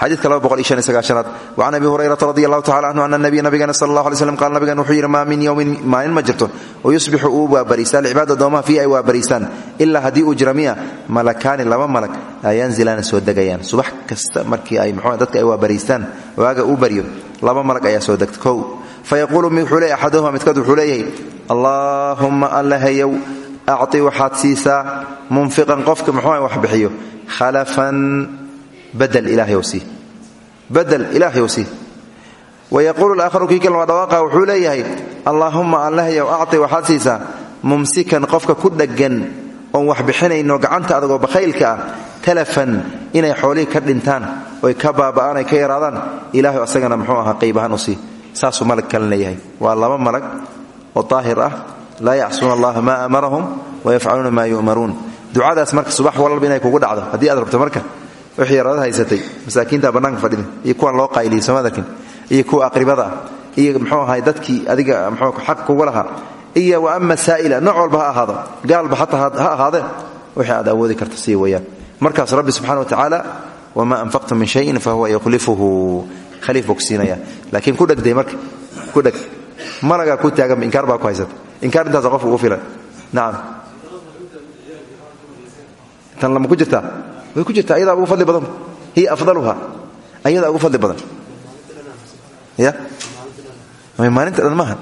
xadiidka aad wacan abi hurayrata radi allahu tacala anhu ana nabiya nabigeena sal allah alay slam qaala nabigan wuxuu yidhi maa min yowmin maalin ma jirto oo yusbixu uu waabariista alcibaad addoomaha fiihi ay waabariistaan ilaa haddii uu jira miya malakaani laba malag ayanzilaana soo degayaan subax kasta markii ay mxu dadka ay waabariistaan waaga uu baryo laba malag ayaa soo degta kow fayaquulu wuxuu leeyahy axaduhuma midkood wuxuu leeyahay allaahumma allahayow acti waxaad siisaa munfiqan qofka muxuu wax bixiyo. Khalafan wayaquulu laakharu kii kalma dhawaaqa wuxuu leeyahay allaahumma allahyow acti waxaad siisaa mumsikan qofka ku dheggan oon wax bixinayno gacanta adagoo bakhaylka ah talafan inay xoolihii ka dhintaan oy ka baaba'aan ay ka yaraadaan ilaahay asagana muxuu ahaa qayb ahaan u sii. Saasuu malag kalen leeyahay. Waa laba malag oo daahir ah. Laa yacsuuna allaha maa amarahum wayafcaluuna maa yu'maruun. Ducadaas marka subax walba inay kugu dhacdo haddii aad rabto marka wixii yarada haysatay masaakiinta bannaanka fadhida iyo kuwan loo qayliyey somadarkin iyo kuwa aqribada iyo mxuu ahay dadkii adiga mxuu xaq kuga lahaa iyo wa ama saa'ila nooc walba ha ahaado ha ahaadee wixii aad awoodi karta sii weyaan markaas rabbi subxana wa tacaala wamaa anfaqtum min shayin fahuwa yukhlifuhu khaliif buu ku ku dhegday marka ku dheg malagaa ku taaganba inkaar baa ku haysata. Inkaar intaasa qofka ugu filan. Nacam tan lama ku jirtaa way ku jirtaa ayadaa ugu fadli badan. Hiya afdaluha ayadaa ugu fadli badan. Ya? Maalinta dhan maaha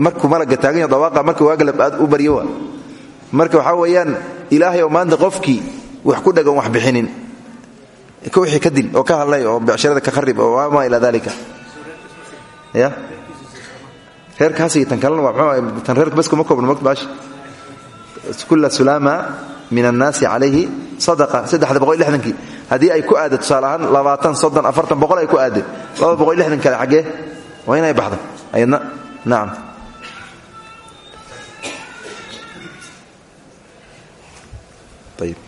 markuu malaga taaganya dawaaqa marka waagalab aad u baryo waa. Marka waxaa weeyaan ilaahay oo maanta qofkii wax ku dhagan wax bixinin. Wixii ka dil oo ka hadlay oo becshirada ka kharib oo wamaa ilaa dalika ya? Reerkaasi tan kalena waa mxuu tan reerka bas kuma koobno magt baash kulla sulaama min annaasi calayhi lixdankii. Haddii ay ku aaddo tusaale ahaan labaatan soddon afartan boqol ay ku aaddo laba boqol lixdan kale xaggee? Waa inay baxdo. Ayadna nacam ayib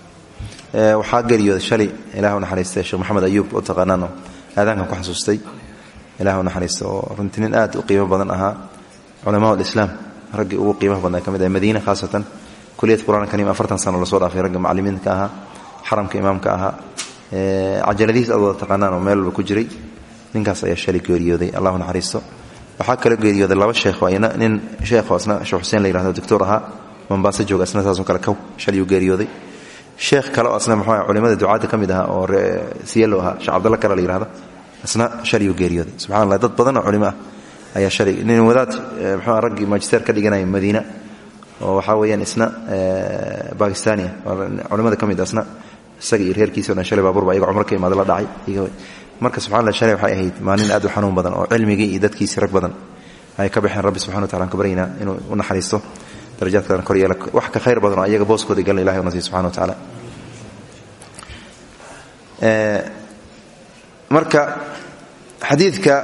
waxaa geeriyooday shalay ilah u naxariistay sheekh maxamed ayuub oo taqaanaano. Aadaankan ku xasuustay. Ilah u naxariista runtii aad u qiimo badan ahaa. Culamaa alislaam raggii ugu qiimaha badnaa ka mid ah madiina khaasatan kuliyad qur'aan kariim afartan sano la soo dhaafay ragga macallimiinka ahaa xaramka imaamka ahaa cajaladihiis aad wada taqaanaan oo meel ku jiray ninkaas ayaa shalay geeriyooday allahu naxariisto. Waxaa kaloo geeriyooday laba sheekh ayna nin sheekho isna sheekh xuseen la yiraahdo doctor ahaa mombaaso jooga isna saasoo kale kow shalayuu geeriyooday. Sheekh kale oo isna muxuu aha culimada ducaadda ka ahaa oo siyelo ahaa sheekh cabdalla kale la yiraahdo isna shalayuu geeriyooday. Subxana dad badan oo culimo ah ayaa shalay nin wadaad muxuu raggii magister ka dhiganaya madiina oo waxaa weeyaan isna bakistania culimada ka mid isna isaga iyo reerkiisa o shalay baabuurba ayaga cumro ka imaada la dhacay marka subxana allah shalay waxay ahayd maalin aad u xanuun badan oo cilmigii iyo dadkiisii rag badan. Ay ka baxeen rabbi subxana wa tacala an ka baryaynaa inuu u naxariisto darajaadkana kor yeela wax ka khayr badan oo booskooda galan ilahay una siiy subxana wa tacaala marka xadiidka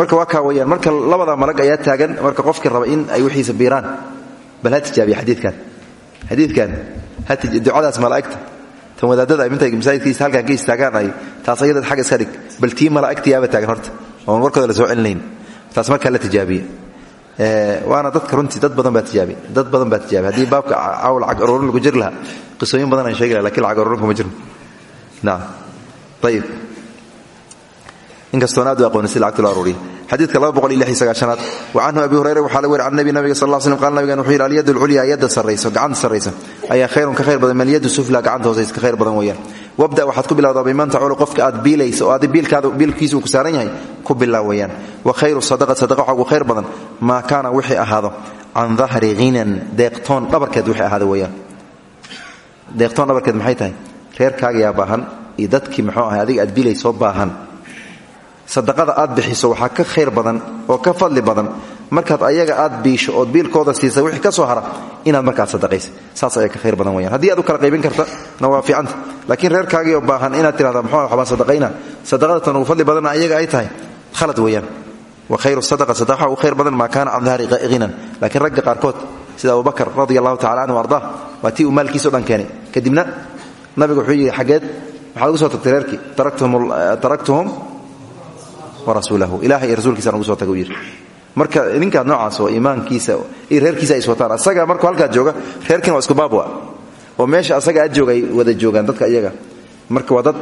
marka waa kaa weyaan marka labada malag ayaa taagan marka qofkii raba in ay wixiisa biiraan. Bal ha tijaabiya xadiidkan. Xadiidkan ducadaas malaa'igta tan wadaadada ay mintay masaajidkiisa halkan ka istaagaan ay taas ayada xagga iska dhig. Bal tii malaa'igta yaaba taagan horta. Oon warkooda la soo celinayn. Taas markaa la tijaabiye waana dadka runtii dad badan baa tijaabi. Dad badan baa tijaabi. Haddii baabka caaw lacag aruurin lagu jiri lahaa qisooyin badan aan sheegi laha laakiin lacag aruurin kuma jirno nacam ayib inkastoon aad si lacagta loo aruuriya xadiidka laba boqol iyo lix iyo sagaashanaad. Wa canhu abi hurayra waxaa la weri nabi nabiga sal ll slam qala nabigan wuxuu yidhi alyad alculya yadda sarrayso gacanta ayaa khayrun ka khayr badan min alyaddu sufla gacanta hoosaysa ka khayr badan weeyaan. Wabda waxaad ku bilawdaa biman taculu qofka aad biilaysa oo aad biilkaada biilkiisa ku saaran yahay ku weeyaan. Wa khayru sadaqa sadaqa waxaa khayr badan maa kaana wixii ahaado can dahri ghinan deeqtoon dhabarkeed wixii ahaado weeyaan. Deeqtoon dhabarkeed maxay tahay? Reerkaaga yaa iyo dadkii muxuu ahay adiga aad biilaysoo baahan sadaqada aad bixiso waxaa ka khayr badan oo ka fadli badan. Markaad ayaga aad biisho ood biilkooda siisa wixii ka soo hara inaad markaad sadaqaysa saas ayaa ka khayr badan weyaan haddii aad u kala qaybin karta na waa fiicanta laakiin baahan inaad tirahda muxuu waxbaan sadaqayna sadaqada tan ugu fadli badanna ayaga ay tahay khalad weeyaan. Wa khayru sadaqa sadaqa ugu khayr badan maa kaana can dahri laakiin ragga qaarkood sida abubakar radia allahu tacala canhu ardaa waa tii uu maalkiisa o dhan kadibna nabiga wuxuu yidhi xaggeed waxaad soo tagtay reerkii taraktuhum warasuulahu ilahay iyo rasuulkiisaan ugu soo taga yidhi. Marka ninkaa noocaas oo iimaankiisa iyo reerkiisa iswataan asaga markuu halkaa jooga reerkiina waa isku baabwa oo meesha asaga aad jooga wada joogaan dadka iyaga. Marka waa dad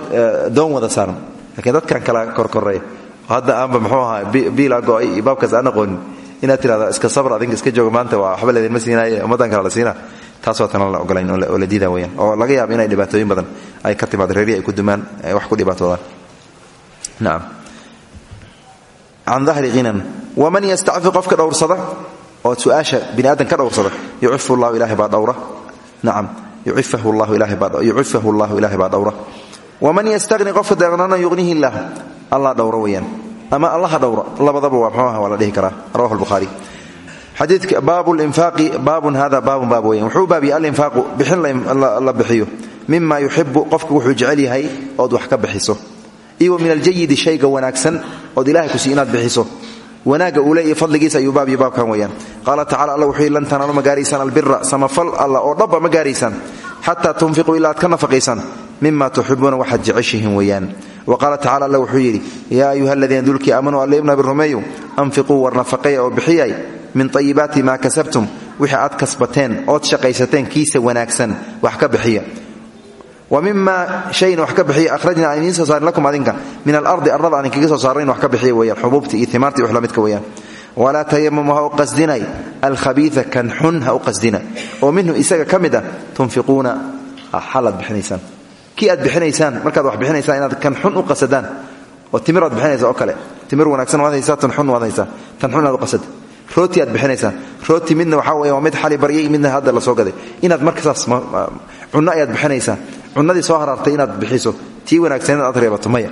doon wada saaran. Lakiin dadkan kala korkoreeya hadda aanba muxuu ahaa biila go'ay baabkaas aan aqoonin inaad tirahda iska sabr adinka iska jooga maanta waa waxba leedinma siinaaye ummaddan kale la taas waa tanan la ogolayn oo la diida weyaan oo laga yaaba inay dhibaatooyin badan ay ka timaado reerihi ay ku dumaan wax ku dhibaatoodaan nacam can dahri hinan waman yastacfi qofka dhowrsada oo su'aasha bini aadam ka dhowrsada yucifu llahu ilahay baa dhowra nacam yucifahu llahu ilahay baa dhowra waman yastaqni qofka deeqnana yugnihi illaah allah dhowra weyaan ama allaha dhowra labadaba waa mxuu ah waa la dhihi karaa rawahu lbukhaari baabun hada baabun baab weyan wuxuu baabiyey alinfaaqu bixin la bixiyo mima yuxibu qofka wuxuu jecel yahay ood wax ka bixiso iyo min aljayidi shayga wanaagsan ood ilahay ku sii inaad bixiso. Wanaagga uu leeyahy fadligiisa ayuu baab iyo baabkan weyaan qaala tacala alla wuxuu yidhi lan tanaalu ma gaaraysaan albira samafal alla oo dhabba ma gaaraysaan xataa tunfiquu ilaa aad ka nafaqaysaan mima tuxibuuna waxaad weeyaan. Wa qaala tacala alla wuxuu yidhi yaa ayuha aladiina dulkii aamanuu birumeeyu anfiquu war nafaqeya oo bixiyay min ayibaati maa kasabtum wixii aad kasbateen ood shaqaysateen kiisa wanaagsan wax ka bixiya mima shayin wax ka bixiya akhrajna aan idiin soo saarin lakum adinka. Min alardi arlada aan idinkaga soo saarnayn wax ka bixiya weyaan xubuubtii iyo timaartii wax lamidka weyaan walaa tayamamu ha u qasdinay. Alkhabiia kan xun ha u qasdina oo minhu isaga ka mid ah tunfiquuna xalaad bixinaysaan. Kii aad bixinaysaan markaad wax bixinaysaan inaad kan xun u qasadaan oo timiraad bixinaysa oo kale. Timir wanaagsan waad haysaa tan xun waad haysaa. Tan cunnadii soo haraartay inaad bixiso tii wanaagsan inaad aad reebato maya.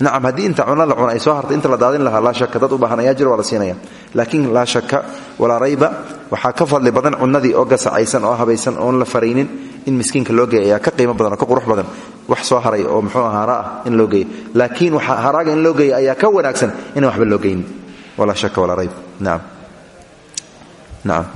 Nacam haddii inta la cuna ay soo hartay inta la daadin lahaa laa shaka dad u baahan ayaa jiro waa la siinaya laakiin laa shaka walaa rayba waxaa ka fadli badan cunnadii oo gasacaysan oo habaysan oon la faraynin in miskiinka loo geeya ka qiimo badan ka qurux badan. Wax soo haray oo muxuu aha ah in loo geeyo. Laakiin haraaga in loo geeya ayaa ka wanaagsan inaan waxba loo geynin walaa shaka walaa rayb. Nacam nacam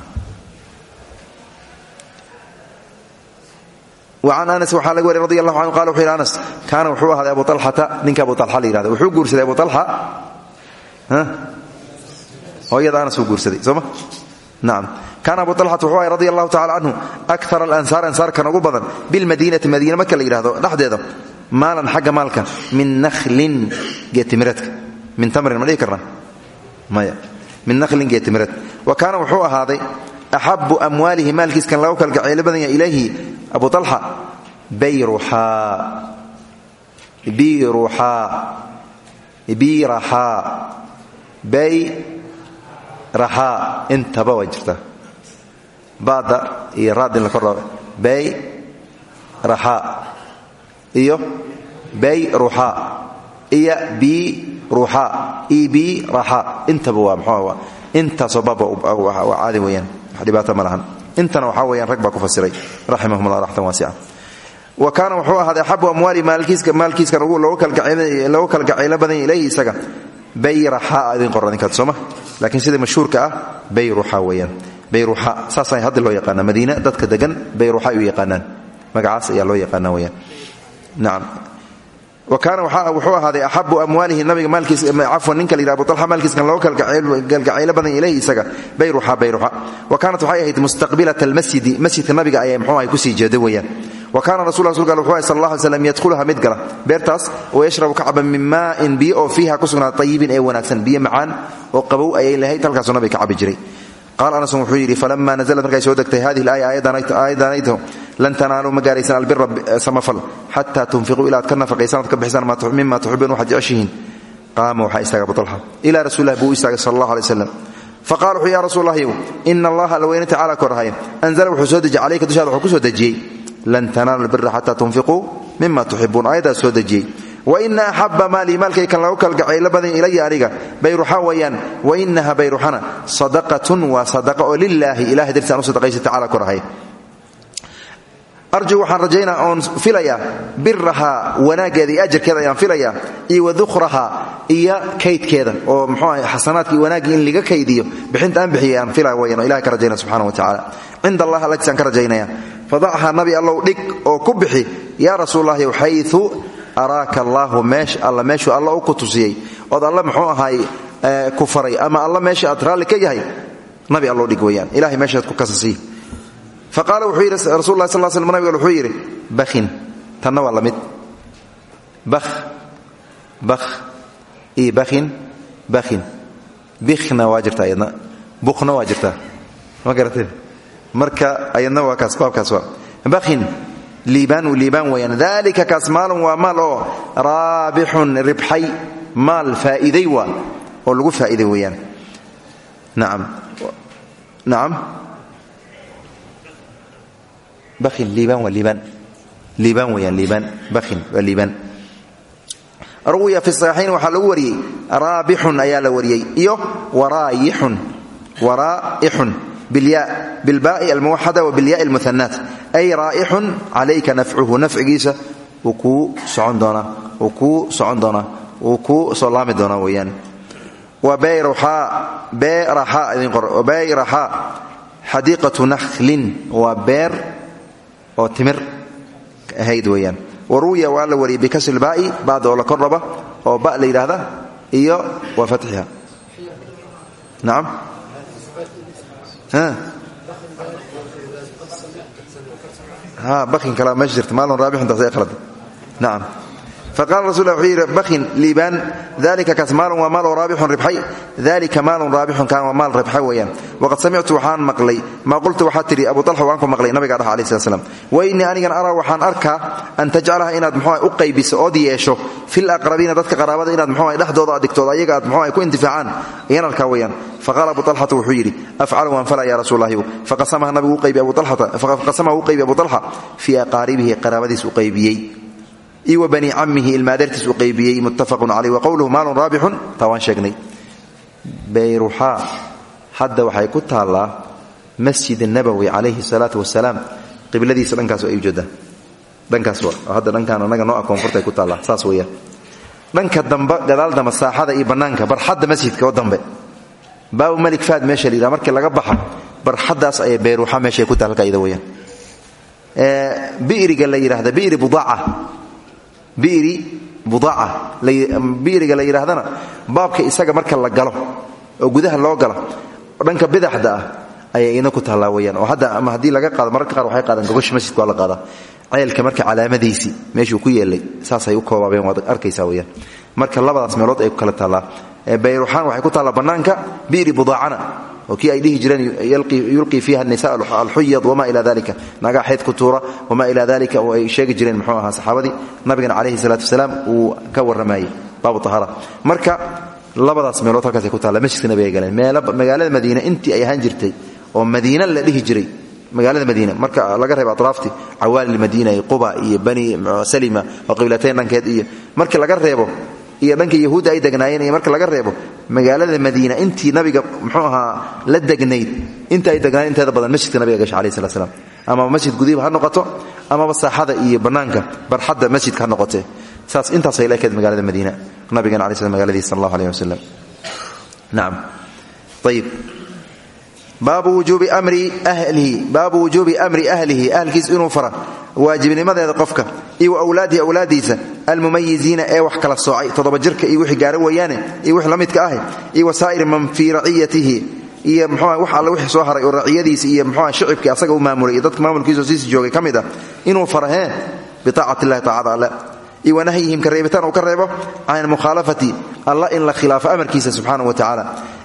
an anas waxaa laga wariy radi allahu anhu qala wuxu yidhi anas kaana wuxuu ahaaday abu alxata ninka abu alxa la yihahdo wuxuu guursaday abu alxa hooyada anas uu guursaday sooma nacam kaana abu alxata wuxuu ahay radi allahu tacala canhu akar alansaar ansaarkan ugu badan bilmadiinati madiina marka la yidhahdo dhexdeeda maalan xagga maalka min nahlin geetimireedka min tamrin ma dhihi karna maya. Min nahlin axabu amwaalihi maalkiiskan lagu kalgacaylo badan yaha ilayhi abu alxa bayraxaa intaba waa jirtaa baada iyo raad in la kordhao bay raxaa iyo bayruxaa iyo biruxaa iyo biraxaa intaba waa mxuu intaasoo wax dhibaato ma lahan. Intana waxaa weyaan rag ku fasiray raximahum llah waasica. Wa kaana wuxuu ahaaday axabu amwaali maalkiiskan loogu kalgacaylo badan ilayhi isaga. Bayraxaa idin qora ninkaad sooma laakiin sida mashhuurka ah bayruxa weeyaan. Bayruxa saasa hadda loo yaqaana madiina dadka degan bayruxa u yaqaanaan. Magacaas ayaa loo yaqaana weyaan nacam kaana wuxuu ahaaday axabu amwaalihi nabiga maalkiiscafwan ninka layidha abu alxa maalkiiskan looga kalgacaylo badan ilayhi isaga bayruxa bayruxa. Wa kaanat waxay ahayd mustaqbilat almasjidi masjidka nabiga ayay mxuu ahay ku sii jeeda weeyaan. Wa kaana rasul rasulka al wuxuu ahay sal allah alay slam yadkhuluha mid gala beertaas oo yashrabu ka caba min maa'in biyo oo fiiha ku sugnaa ayibin ee wanaagsan biyo macaan oo qabow qaal anasun wuxuu yidhi falama naزlat markay soo degtay hadihi اlaaya aayaddanayto lan tanaaluu ma gaaraysaan albira samafal xataa tunfiquu ilaa ad ka nafaqaysaan ad ka bixisaan mima tuxibuun waxaad jeceshihiin qaama waxaa istaagay abu alxa ila rasulilah buu u istaagay sal allah alay slam faqala wuxuu ya rasuul lahyow ina allaha alweyne tacala korahay anzala wuxuu soo dejiyey calayka dushaada wuxuu ku soo dejiyey lan tanaalu albira xataa tunfiquu mima tuxibuun aayaddaas soo dejiyey waina axaba maalii maalkaykan lagu kalgacaylo badan ilaya aniga. Bayruxa wayaan wainaha bayruxana sadaqatun waa sadaqa oo lilaahi ilahay dartiisaan u sadaqaysa tacala korahay. Arju waxaan rajaynaa oon filayaa birahaa wanaaggeeda iyo ajarkeeda ayaan filayaa iyo wadukhraha iyo kaydkeeda oo mxuu aha xasanaadka iyo wanaaggii in laga kaydiyo bixinta aan bixiyay aan filaya wayan ka rajaynaya subxana wa tacala cinda allah allagtiisaan ka rajaynaya fadachaa nabi allow dhig oo ku bixi yaa rasuullahi xayu araaka allaahu alla meeshuu alla u ku tusiyey ood alla muxuu ahaay ku faray ama alla meesha aad raalli ka yahay nabi allow dhig weyaan ilahay meeshaad ku kasasii faqaala wuxuu yidhi rasul lah sal slam nabig wuxuu yidhi bahin tanna waa la mid bakh bakh io bakhin bakhin bikhna waa jirtaa bukhna waa ma garateen marka ayadna waa kaas baabkaas waa bakhin liibaan liibaan weyaan dalika kaas maalun waa maal oo raabixun ribxay maal faa'iiday waa oo lagu faa'iiday weeyaan. Nacam nacam bahin liibaan waa liibaan liibaan weyaan liibaan bakhin waa liibaan ruwiya fi saxiixayn waxaa lagu wariyey raabixun ayaa la wariyey iyo waraayixun waraa'ixun bilbaai almuwaxada wa bilyaai almuhanaat ay raa'ixun calayka nafcuhu nafcigiisa wuu kuu socon doonaa wuu kuu socon doonaa wuu kuu soo laami doonaa qor bayraxaa xadiiqatu nakhlin waa beer oo timir ahayd weeyaan wa ruwiya waa la wariyay bikasri lbaa'i bacda oo la kor raba oo iyo wa fatxiha nacam bakin kala meesha jirta maalun raabixintaas khalad. Nacam faqala rasul wuxuu yidhi bakin liibaan dalika kaas maalun waa maal oo raabixun ribxay dalika maalun raabixun kaan waa maal ribxay weeyaan waqad samictu waxaan maqlay maa qultu waxaa tidhi abu talxa waan ku maqlay nabiga dhah alayh slat slam wa innii anigan araa waxaan arkaa an tajcalaha inaad muxuuha u qaybiso ood yeesho fil aqrabiina dadka qaraabada inaad muxuuha dhexdooda adigtooda ayaga aad muxuuha ku intifaacaan ayaan arkaa weeyaan faqala abu alxata wuxuu yidhi afcalu waan fala ya rasuullahi faqasamaha nabigu uqaybiqasamaha u qaybi abu alxa fii aqaaribihi qaraabadiis u qaybiyey iyo wa bani cammihi ilmaadeertiis u qaybiyey muttafaqun caleyh wa qowluhu maalun raabixun. Taa waan sheegnay. Bayruxaa hadda waxay ku taallaa masjid nabowi calayhi salaatu wasalaam qibladiisa dhankaas ay ujeedaan dhankaas hadda dhankaan annaga noo a koonfurta ay ku taallaa saas weeyaan. Dhanka dambe gadaal dambe saaxada iyo bannaanka barxadda masjidka oo dambe. Baabu malik faad meesha la yidhaha markii laga baxa barxaddaas ayay bayruuxa meeshay ku bi'riga la yidhahdana baabka isaga marka la galo oo gudaha loo galo dhanka bidaxda ah ayay ina ku taallaa weyaan oo hadda ama haddii laga qaado mararka qaar waxay qaadaan gogosha masjidka waa la qaadaa. Ceelka marka calaamadiisii meeshuu ku yeelay saasay u koobaabeen waad arkaysaa weyaan marka labadaas meelood ay ku kala taallaa bayruxaan waxay ku taallaa bannaanka bi'ri budaacana oo kii ay dhihi jireen yulqii fiiha nisa alxuyad wama ila dalika nagaa xeyd ku tuura wama ila dalika oo ay sheegi jireen muxuu ahaa saxaabadii. Nabigana calayhi salaatu marka labadaas meelood halkaasay ku taalla. Masjidka nabiga ay galeen. Magaalada madiine intii ay ahaan jirtay oo madiina la dhihi jiray. Magaalada madiina. Marka laga reebo atraafti cawaali madiina iyo quba iyo bani salima oo qiblatayn dhankeed iyo markii laga reebo iyo dhanka yahuudda ay degnaayeen iyo marka laga reebo magaalada madiina intii nabiga muxuu ahaa la degnayd. Inta ay degnaayeen inteeda badan masjidka nabiga gasha alayhi salatu slam amaba masjid gudihiba ha noqoto amaba saaxada iyo bannaanka barxadda masjidka ha noqotee saas intaasay la ekeed magaalada madiina nabigan alay slam magaladiis sal allahu aleyh wasalam nacam ayib baabu wujuubi amri ahlihi. Ahlkiis inuu fara. Waajibnimadeeda qofka. Iyo wa wlaadihi awlaadiisa. Almumayiziina ee wax kala soocay. Toddoba jirka iyo wixii gaara weeyaane. Iyo wix la midka ah iyo wasaa'ir man fii raciyatihi. Iyo mxua wax alle wixii soo haray oo raciyadiisa iyo mxua shicibkii asaga u maamulay iyo dadka maamulkiisao siisi joogay ka mid ah. Inuu farahee biaacat illahi taacada alle. Iyo wanahyihim ka reebitaan uu ka reebo? Can mukhaalafati. Alla in la khilaafo amarkiisa subxaana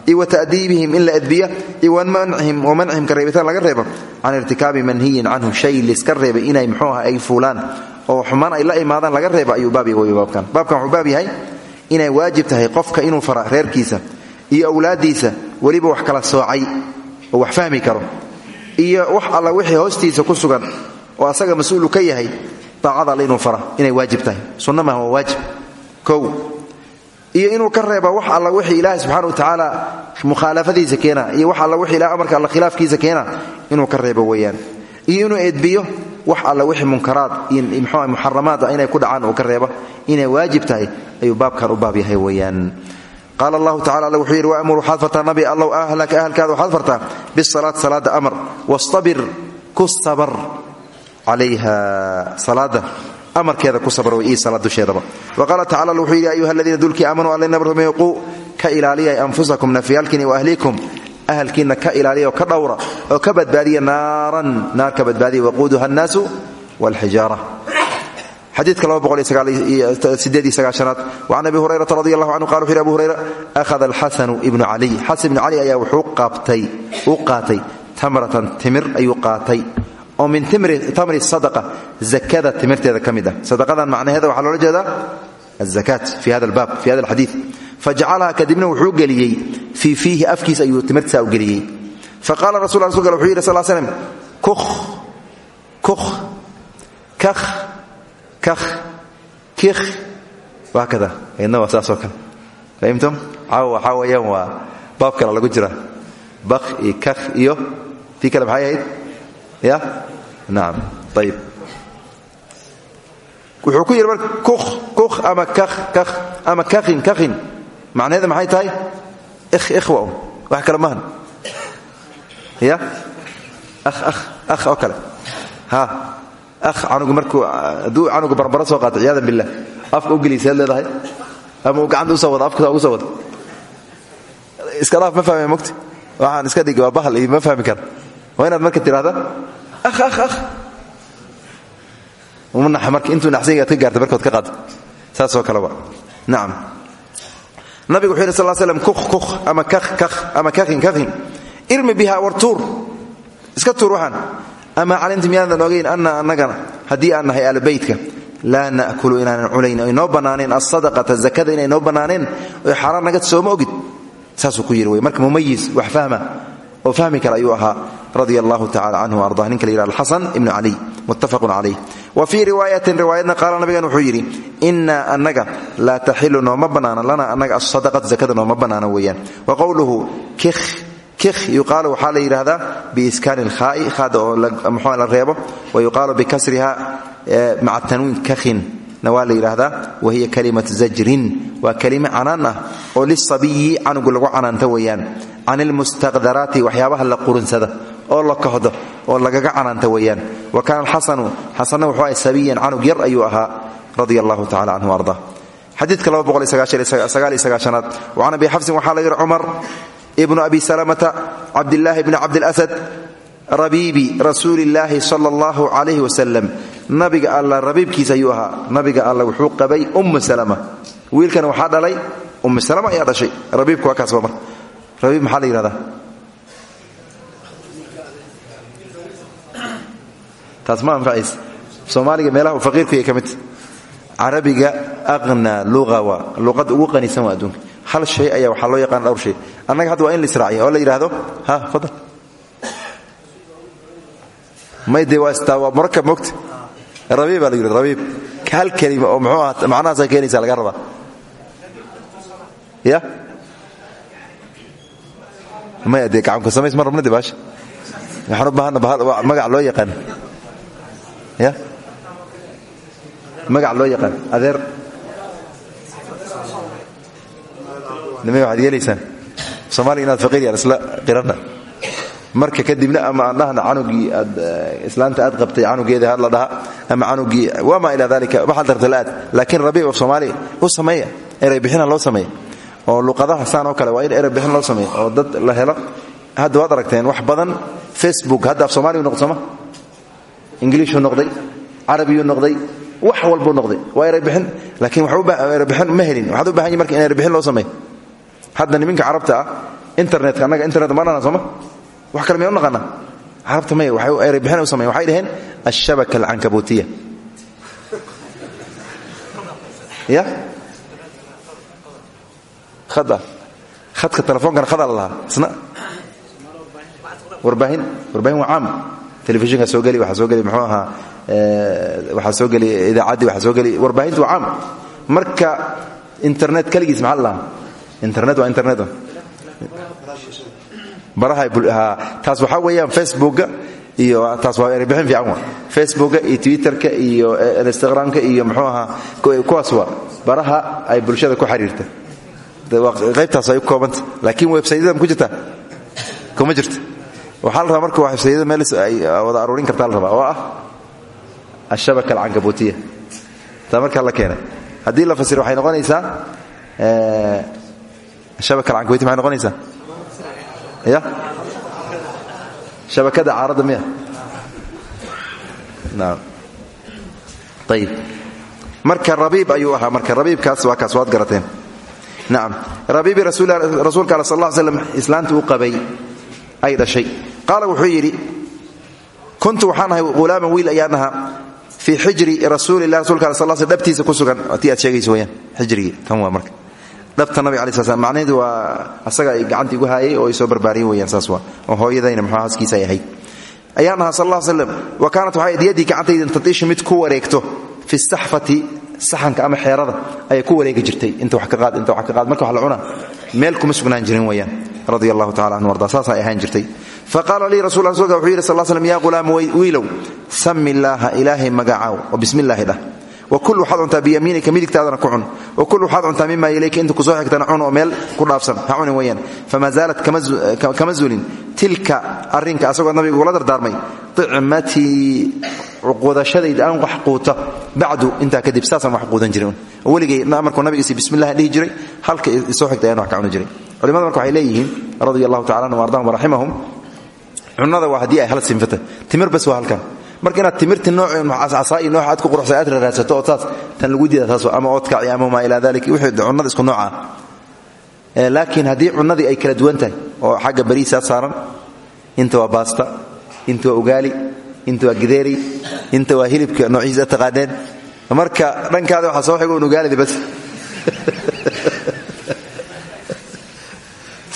iyo wa ta'diibihim in la edbiya iyo wamancihim ka reebitaan laga reebo can irtikaabi manhiyin canhu shay liska reebay inay aha ay fuulaan oo xumaan ay la imaadaan laga reeba ayuu baab yahay baabkan baabkan wuxuu yahay inay waajib tahay qofka inuu fara reerkiisa iyo awlaaddiisa weliba wax kala soocay oo wax fahmi karo iyo wax alla wixii hoostiisa ku sugan oo asaga mas'uulu ka yahay daacada alle inuu fara inay waajib tahay sunna maaha waa waajib kow iyo inuu ka reeba wax alla wixii ilaahay subxana wa tacaala mukhaalafadiisa keena iyo wax alla wixii ilahay amarka alla khilaafkiisa keena inuu ka reebo weeyaan. Iyo inuu edbiyo wax alla wixii munkaraad iyo mxua muxaramaad ah inay ku dhacaan uu ka reeba inay waajib tahay ayuu baabkan u baab yahay weeyaan. Qaala allahu tacala alle wuxuu yidhi waamur waxaad fartaa nabi allow ahlaka ahalkaada waxaad fartaa bisalaati salaada wastabir ku sabar calayha salaada amarkeeda ku sabr ii salaad dusheedaba wa qaala tacala wuxuu yidhi ayuha aladiina dulkii aamanuu allanabrumeyo quu ka ilaaliyay anfusakum nafyaalkiina wa ahliikum ahalkiinna ka ilaaliya ka dhowra oo ka badbaadiya naaran naar ka badbaadiya waquuduha annaasu walxijaara xadiidka aad waan abi hurayrata radi allahu canhu qala wuxu abu hurayra ahada alxasanu ibnu caliy xasan ibnu cali ayaa wuxuu u qaatay tamratan timir ayuu qaatay oo min tamri sadaqa. Zakada timirteeda ka ah. Sadaqadan macnaheeda waxaa loola jeedaa azakaat fi hada albaab fi hada alxadiid fajacalaha kadibna wuxuu geliyey fii fiihi afkiisa ayuu timirtiisa u geliyey. Faqala rasul rasulka wuxuu yidhi sal slm kukh kukh kakh kakh kikh waakada aydna waa saasoo kale. Fahimtum? Caawa waxaa weeyaan waa baab lagu jira. Bakh kakh iyo tii kale maxay ya? Naam. Ayib wuxuu ku yidhi marka kukh ama ama kakhin kakhin. Macnaheeda maxay tahay? Ikhwa un wax kale mahan. Ya? Akh oo kale. Ha. Akh canugu markuu hadduu canugu barbaro soo qaato ciyaadan billah. Afka u geliisaad leedahay? Ama uu gacanta u soo wada afka ugu soo wada iska dhaaf ma fahmay mogti waxaan iska dhigi waa bahal iyo ma fahmi kara waa inaad marka tidhahda akh akh akh. Uma naxa marka intuu naxsanigaad ka gaartay markood ka qaado saasoo kale wa nacam nabigu wuxuu yidhi sal slam kukh kukh ama kakh ama kakhin kakhin. Irmi biha war tuur. Iska tuur waxaan. Ama calimta miyaadan ogayn ana annagana haddii aan nahay aalbaytka laa na'kulu inaanan culayn ay noo bannaaneen alsadaqata zakada inay noo bannaaneen oy xaaraan naga sooma ogid. Saasuu ku yidhi wey marka mumayis oo fahmi kara ayuu ahaa radia allahu tacala canhu ardah ninka la yidhah alxasan ibnu caliy muttafaqun calayh wa fii riwaayatin riwaayadna qaala nabigan wuxuu yidhi innaa annaga laa taxilu nooma bannaana lana annaga alsadaqat zakada nooma bannaana weeyaan. Wa qowluhu kikh kikh yuqaalu waxaa la yidhaahdaa biiskaani lkhaa'i haada oo muxuu la reebo. Wa yuqaalu bikasriha maca tanwiin kakhin. Na waa la yidhaahdaa wa hiya kalimatu zajrin waa kelime canaan ah oo lisabiyi canugu lagu canaanta weeyaan. Can ilmustaqdaraati waxyaabaha la qurunsada oo la kahdo oo lagaga canaanta weeyaan. Wa kaana alxasanu xasanna wuxuu ahay sabiyan canug yar ayuu ahaa radia allahu tacala canhu arda. Xadiidka aad an abi xafsin waxaa la yidhi cumar ibnu abi salamata cabdillaahi bni cabdilasad rabiibi rasuuli illaahi sala allahu calayhi wasalam nabiga alla rabiibkiisa ayuu ahaa. Nabiga alla wuxuu qabay ummu salama. Wiilkana waxaa dhalay ummu salama ayaa dhashay. Rabiibku waa kaasba mar rabiib maxaa la yidhahdaa taas ma anfacaysa soomaaliga meelaha uu faqiirku yahay ka midta carabiga aqnaa luqa waa luqadda ugu qanisan waa adduunka. Hal shay ayaa waxaa loo yaqaan dhowr shay. Annaga hadda waa in la israaciya oo la yidhaahdo ha fadal. May dee waa istaa waa murakab mogta rabiib baa la yidhahda rabiib hal kelima oo muxuu aha macnahaasa keenaysa laga rabaa. Ya? Maya dee gacanku samays ma rabna de baasha? Waxaan u baahana magac loo yaqaan ya. Magac loo yaqaan adeer. Nimay waxaad yeelaysaan? Soomaaliga inaad faqiir yaan isla qirana. Marka kadibna ama aan dhahna aad islaanta aad qabtay canugeeda had dhaha ama canugii wamaa ilaa dalika waxaad darta la aad. Laakiin rabiic of soomaaliya u eray bixina loo sameeya. Oo luqadaha saan oo kale waa in eray bixin loo sameeya. Oo dad la helo. Hadda waad aragteen wax badan facebook hadda af noqd sooma ingiliishuu noqday carabiyuu noqday wax walbuu noqday. Waa ereybixin laakiin erebixin ma helin. Waxaad u baahan yihiin marka in erebixin loo sameeyo. Hadda niminka carabta ah internetka annaga internet ma dhana sooma. Wax kale miyaa u naqaana carabta maya waxay ereybixin u sameyen waxay dhaheen alshabaka alcankabutiya ya? Khad ah khadka telefoonkana khadaa la lahaa warbaahin warbaahin waa caam telefishinka soo geli waxaa soo geli muxuu ahaa waxaa soo geli idaacaddii waxaa soo geli warbaahintu waa caam marka internet keligiis maxaa la lahaa internet waa internet. Baraha taas waxaa weeyaan facebooka iyo taas waa erebixin fiican wa. Facebooka iyo twitterka iyo instagramka iyo muxuu ahaa kuwaas waa baraha ay bulshada ku xiriirta. Qaybtaas ay u koobanta. Laakiin websaytyada ma ku jirta? Kuma jirta waxaa la rabaa marka websaytyada meel ay wada aruurin kartaa la rabaa oo ah ashabaka alcankabutiya taa markaa la keenay. Haddii la fasiro waxay noqonaysaa shabaka alcankabuti maxay noqonaysaa? Ya shabakada caaradda miya. Naam. Ayib marka rabiib ayuu ahaa. Marka rabiibkaas waa kaas waad garateen. Nacam rabiibi rasuulka al sal lla slam qabay ay dhashay. Qaala wuxuu yidhi kuntu waxaan ahay hulaaman wiil ayaan ahaa fii xijri rasuulilah rasulka al sal sl ku sugan. Tii aad sheegayso weyaan xijrigii. Tan waa marka. Dhabta nabig alai sl slam waa asaga ay gacantii igu haayay oo ay soo barbaariyey weyaan saas waa. Oo hooyadayna muxuu haskiisa ay ahayd? Ayaan ahaa sal wa fi saxfati saxanka ama xeerada ayay ku wareegi jirtay. Inta wax ka qaad inta wax ka qaad marka la cunaa meel kuma sugnaan jirin weyaan radia allahu tacala anhu arda. Saas ay ahaan jirtay. Faqaala lii rasul rasulka wuxuu yidhi sal slam ya ghulaam wiilow. Sami illaaha ilaahay magacaaw oo bismi illaahi dhah wakul waxaad cuntaa biyamiinika midigtaadana ku cun. Wakul waxaad cuntaa mima ilayka inta ku soo xigtana cun oo meel ku dhaafsan. Ha cunin weyaan famaa zaalat kama tilka arrinka asagoo nabiga ugula dardaarmay icmatii quudashadayda aan wax quuta bacdu intaa kadib saasaan wax quudan jirin weligay markuu nabigiisi bismillahi dhihi jiray halka isoo xigta ayaan wax ka cuni jiray culimada marka waxay leeyihiin radia allahu tacala anhum ardahum waraximahum cunada waa haddii ay hal sinfata. Timir bas waa halkan. Marka inaad timirti noocasaaai nooc aad ku quruxsa aad raraadsato oo saas tan lagu diida taas ama oodkaci ama maa ilaa dalik wixii cunnada isku nooca. Laakiin haddii cunnadii ay kala duwan tahay oo xagga bariisaa saaran inta waa baasta inta waa ugaali inta waa gideeri inta waa hilibka noociisa taqaaneen marka dhankaada waxaa soo xigo un bas [laughs]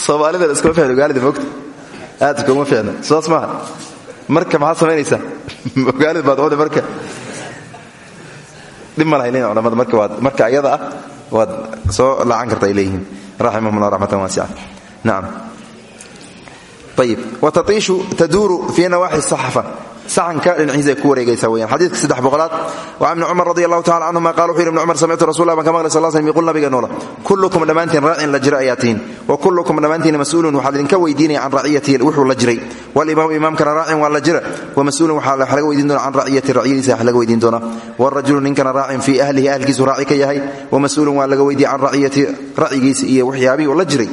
soomaalidan iskuma fiicna ugaalida mogta aad iskuma fiicna soos maaha marka maxaad samaynaysaa? [laughs] Ogaalid baad cuni marka. Dhib lahayn culamada marka waad marka ayada ah waad soo laacan karta ay leeyihiin. Raximahumullah raxmatan waasica ayib wataiishu taduuru fii nawaaxi saxafa saxanka dhinaciisa ku wareegaysa weyaan xadiidka saddex boqolaad wa ibni cumar radi allahu tacala canhuma qala wuxu yhi ibni cumar samictu rasul lah baan ka maqlay sal slm yqul nabiga noola kullukum dhammaantiin raacin la jira ayaa tihiin wa kullukum dhammaantiin mas'uulun waxaa idinka weydiinaya can raciyatihi wuxuu la jiray walimaamu imaamkana raacin waa la jira wa mas'uulun waxaa laga weydiin doona can raciyati raciyadiisa wax laga weydiin doona warajulu ninkana raacin fii ahlihi ahlkiisu raaci ka yahay wa mas'uulun waa laga weydiiya can raciyati racyigiisa iyo waxyaabihii uu la jiray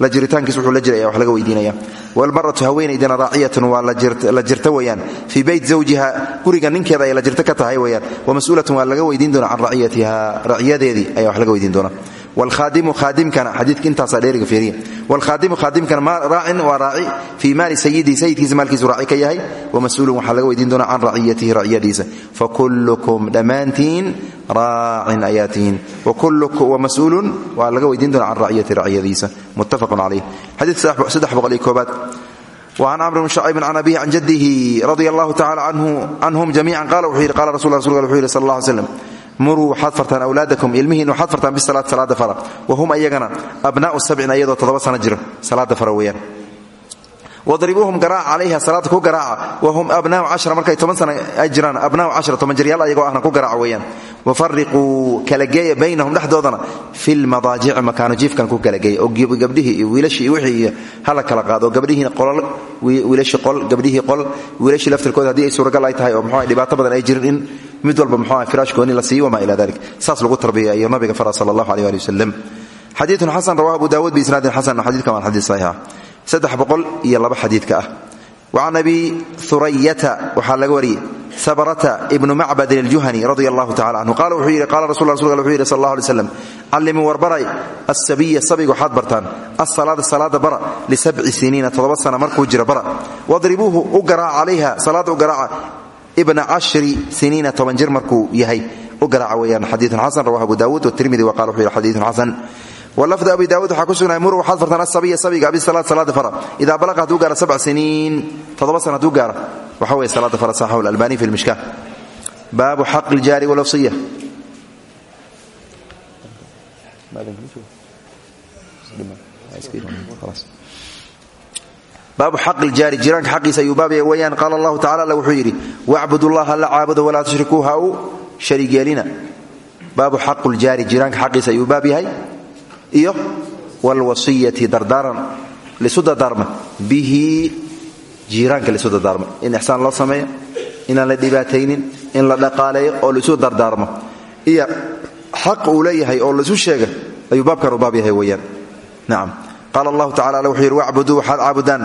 la jiritaankiis wuxuu la jiray wax laga weydiinaya. Walmaratu haweenaydana raaciyatun waa la jirta weyaan fii beyt zawjiha guriga ninkeeda ay la jirta ka tahay weyaan wamasuulatun waa laga weydiin doona can raciyatiha racyadeedii ayaa wax laga weydiin doona wlhaadimu haadimkana xadiidka intaasaa dheeriga fiiriya. Wlhaadimu khaadimkana raacin waa raaci. Fii maali sayidii sayidkiisa maalkiisu raaci ka yahay. Wamas-uulun waxaa laga weydiin doona can raciyatihi raciyadiisa fakullukum dhammaantiin raacin ayaa tihiin wamas-uulun waa laga weydiin doona can raciyati raciyadiisa muttafaqun calayh xadiidka saddex boqol iyo koobaad وعن cمر بن شhcيب عن أبيه عن جده رضي الله تعالى عنهم جميعا قال wuxuu yidhi qala rasul رsul وxuu yidhi sal الله علي sلم muruu waxaad fartaan awlaadakum ilmihiin waxaad fartaan bisalaad salaada fara wa hum ayagana abnaa'u sabcin ayadoo toddoba sano jira salaada fara weeyaan wadribuuhum garaaca calayha salaada ku garaaca wa hum abnaa'u cashra markay toban sana ay jiraan abnaa'u cashra toban jiryaal ayagoo ahna ku garaaca weeyaan. Wafariquu kala geeya baynahum dhexdoodana fi lmadaajici makaano jiifkan ku kala geeya. Oo gabdhihii iyo wiilashii iyo wixii iyo hala kala qaado. Oo gabdhihiina qolol wiilashii qol gabdhihii qol wiilashii laftirkooda haddii ay suuragal ay tahay oo muxuu dhibaato badan ay jirin in mid walba muxuu firaashkooni la siiyo wamaa ila dalik. Saas lagu tarbiya iyo nabiga fara sala allahu aleyh ali wasalam xadiidun xasan rawahu abu daawuud biisnaadin xasan xadiidkan waa xadiid saxiixa xadiidka ah. Wacan abi hurayata waxaa laga wariyey sabrata ibnu macbadin aljuhani radia allahu tacala canhu qaala wuxuu yidhi qala rasul rasulka wuxuu yidhi sal allah alay slam callimuu warbaray asabiya sabiga waxaad bartaan. Asalaada salaada bara lisabci siniina toddoba sana markuu jira bara. Wadribuuhu u garaaca calayha salaada u garaaca ibna cashri siniina yahay. U garaaca weeyaan xadiidun xasan rawahu abu daawuud watirmidi wa qala wuxuu yidhi xadiidun xasan wlafdu abi daawuud waxaa ku sugnay mur waxaad fartaan asabiya sabiga bisalaad salaada fara. Idaa balaqa hadduu gaara sabc siniin toddoba sana hadduu gaara waxa weye salaada fara saxahu albani fi lmishka baabu xaqi ljaari walwasiya baabu xaqi ljaari jiraanka xaqiisa ayuu baabaya weyaan qaala allahu tacala alla wuxuu yidhi wacbud llaha la caabudo walaa tushrikuu ha u shariig yeelina. Baabu xaqu ljaari jiraanka xaqiisa ayuu baab yahay iyo wlwasiyati dardaaran lisu dardaarma bihi jiiraanka lisu dardaarma in ixsaan loo sameeyo inaan la dhibaataynin in la dhaqaaleeyo oo lisu dardaarmo. Iyo xaq uu leeyahay oo laisu sheega ayuu baabkan u baab yahay weyaan nacam qaala allahu tacala alla wuxuu yidhi wacbuduu waxaad caabudaan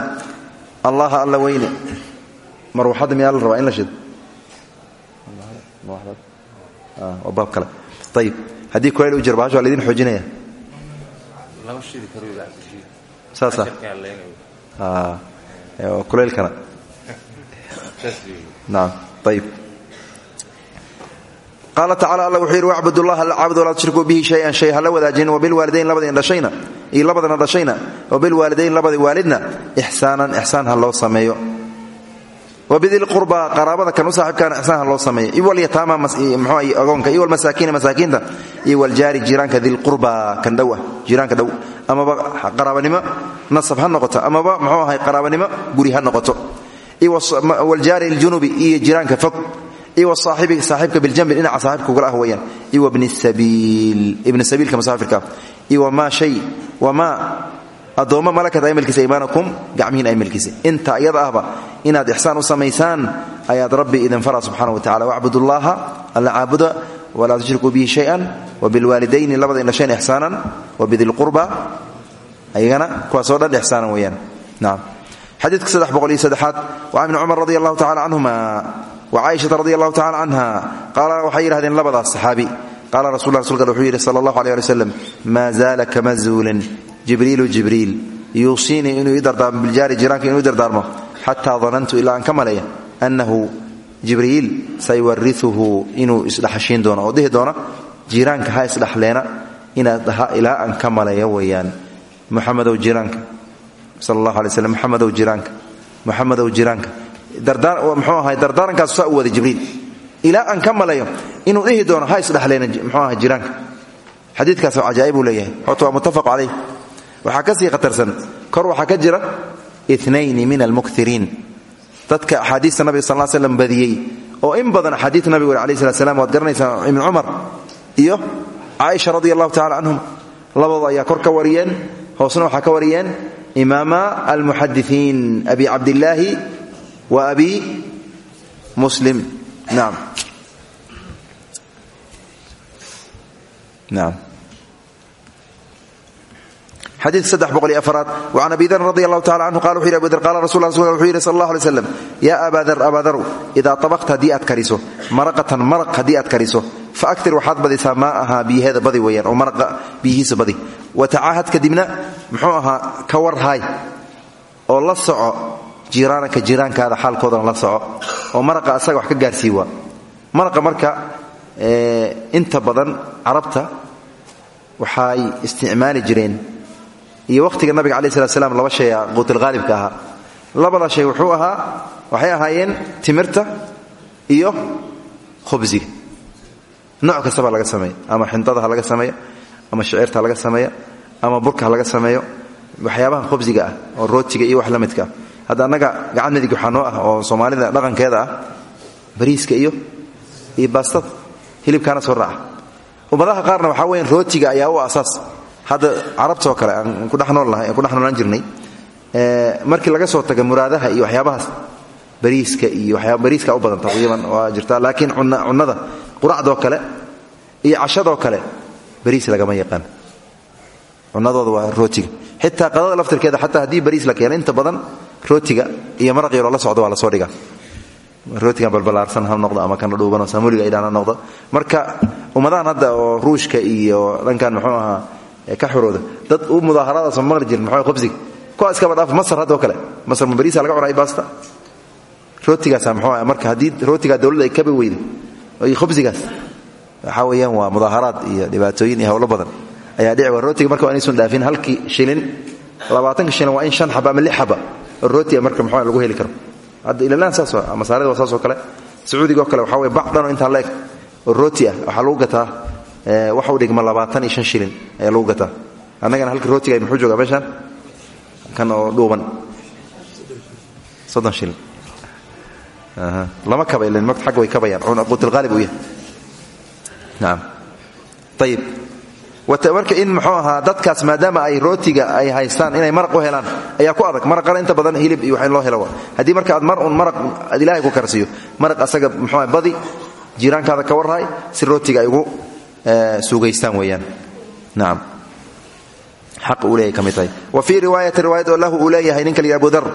allaha alla weyne. Marwaxadda miyaa la rabaa in la shido waa baab kale. Ayib haddii kulayl u jiro bahasha waa laydin saasa kulaylkana. [laughs] Naam ayib qaala tacala alla wuxuu yidhi wacbud llaha la caabud walaa tushrikuu bihi shayan shay hala wadaajinin wabilwaalidayn labadin dhashayna iyo labadana dhashayna wabilwaalidayn labadi waalidna ixsaanan ixsaan ha loo sameeyo wabidilqurba qaraabada kan u saaxiibkaana ixsaan ha loo sameeyo iwalyataama mxuu agoonka iyo walmasaakiina masaakiinta iyo waljaari jiraanka dilqurba kan dhow ah jiraanka dhow. Amaba qaraabanimo nasab ha noqoto. Amaba muxuu ahay qaraabanimo guri ha noqoto. Waljaari ljunubi iyo jiraanka fog. Iyo wasaaxibi saaxiibka biljambi dhinaca saaxibka kugala ah weeyaan. Iyo wabni sabiil ibni sabiilka musaafirka iyo wamaa shay wamaa addoommo malakat ay milkiisa imaanakum gacmihiin ay milkiisa inta iyada ahba inaad ixsaan u samaysaan ayaad rabbi idin fara subxana wa tacala wacbud ullaha alla caabuda walaa tushrikuu bihi shayan wabilwaalidayni labada indhashayn ixsaanan wabidilqurba ayagana kuwaasoo dhan ixsaanan weeyaan. Nacam xadiidka saddex boqol iyo saddexaad waa ibni cumar radi allahu tacala wa caaishata radi allahu tacala canha qaala waxay yidhahdeen labadaas saxaabi qaala rasul la rsulka wuxuu yidhi sala allahu aleh ali waslem maa zaala kama jibriilu jibriil yuusiinii inuu ii dardaarmo biljaari jiraanka inuu ii dardaarmo xataa danantu ilaa aan ka maleeya annahu jibriil sayuwariuhu inuu isdhaxashiin doono oo dhihi doona jiiraanka ha isdhaxleena inaad dhaha ilaa aan ka maleeyo weeyaan muxamedow jiraanka sal allahu alay slam muxamedow jiraanka muxamedow jiraanka muxuu ahay dardaarankaas saa u wada jibriil ilaa aan ka maleeyo inuu dhihi doono ha isdhaxleena muxuu ahay jiraanka xadiidkaas cajaa'ib uu leeyahay. Horta waa muttafaq calayh. Waxaa ka sii khatarsan kor waxaa ka jira inayni min almukiriin dadka axaadiista nabiga sal l slam badiyey. Oo in badan axaadiista nabiga weli alayh salat slam waad ibn cumar iyo caaisha radi allahu tacala canhum labadooda ayaa kor ka wariyeen hoosna waxaa ka wariyeen imaama almuxadisiin abi cabdillaahi wa abi muslim wacan abi darin radi allahu tacala canhu qala wuxu yhi qala rasul wuxuu yidhi sal allah alay slam yaa abaa dar abaa daru idaa tabaqta haddii aad kariso maraqatan maraq haddii aad kariso fa aktir waxaad badisaa maa ahaa biyaheeda badi weeyaan oo maraqa biyihiisa badi. Wa tacaahad kadibna muxuu ahaa ka warhaay oo la soco jiiraanaka jiiraankaada xaalkoodana la soco oo maraqa asaga wax ka gaarsii maraqa marka inta badan carabta waxay isticmaali jireen. Iyo wakhtiga nabiga alai slat slam laba shay a quutilhaalibka ahaa. Labada shay wuxuu ahaa waxay ahaayeen timirta iyo khubsiga nooc kastaba laga sameeyo ama xindada laga sameeyo ama shicirta ha laga sameeyo ama burka ha laga sameeyo. Waxyaabaha khubsiga ah oo rootiga iyo wax la midka ah hadda annaga gacan midig waxaa ah oo soomaalida dhaqankeeda ah bariiska iyo iyo baastada hilibkaana soo raaca ummadaha qaarna waxaa weyan rootiga ayaa u asaas hadda carabtoo kale aan ku dhexnoolnahay aan ku dhex noolaan jirnay markii laga soo taga muraadaha iyo waxyaabahaas bariiska iyo waxyaaba bariiska u badan taqriiban waa jirtaa. Laakiin cunnada quracdoo kale iyo cashadoo kale bariis lagama yaqaan. Cunnadooda waa rootiga. Xitaa qadada laftirkeeda xataa haddii bariis la keeno inta badan rootiga iyo maraq yaroo la socdo waa la soo dhigaa. Rootigan balbalaarsan ha noqdo ama kana dhuubanoo saamuliga idhaan ha noqdo. Marka ummadahan hadda oo ruushka iyo dhankan muxuu ahaa ka xorooda dad u mudaaharaadaasoo maqli jirin maxaa khubsiga kuwa iskaba dhaaf masar haddoo kale. Masar ma bariisa laga cunay baasta. Rootigaasa muxuu marka haddii rootigaa dowladda ay kaba weydo iyo khubsigaas waxaa waa mudaaharaad iyo dhibaatooyin iyo howlo badan. Ayaa dhici wa rootiga marka waa inaysun dhaafin halkii shilin. Labaatanka shilin waa in shan xaba ama lix xaba oo rootiga marka muxuu lagu heli karo. Hadda ilalaan saas masaarida waa saasoo kale sacuudigaoo kale waxaa wey bac dhanoo intaa leeg oo rooti ah waxaa lagu gataa waxa u dhigma labaatan iyo shan shilin ayaa lagu gataa. Annagana halka rootiga muxuu joogaa meeshaan? Kan oo dhuuban. Soddon shilin. Lama kaba ilan xagga way kabayaan. Quutilqaalib uu yahay. Naam. Ayib marka in muxuu ahaa dadkaas maadaama ay rootiga ay haystaan inay maraq u helaan ayaa ku adag. Maraqana inta badan hilib iyo in loo helo haddii marka aad mar un maraq aad ku karsiiyo maraq asaga muxuu badi jiiraankaada ka warrahay si rootiga ay ugu suugaystaan weeyaan. Nacam xaq uu leeyahay wa fii riwaayati riwaayad lahu uu leeyahay ninka la yidhi abu dar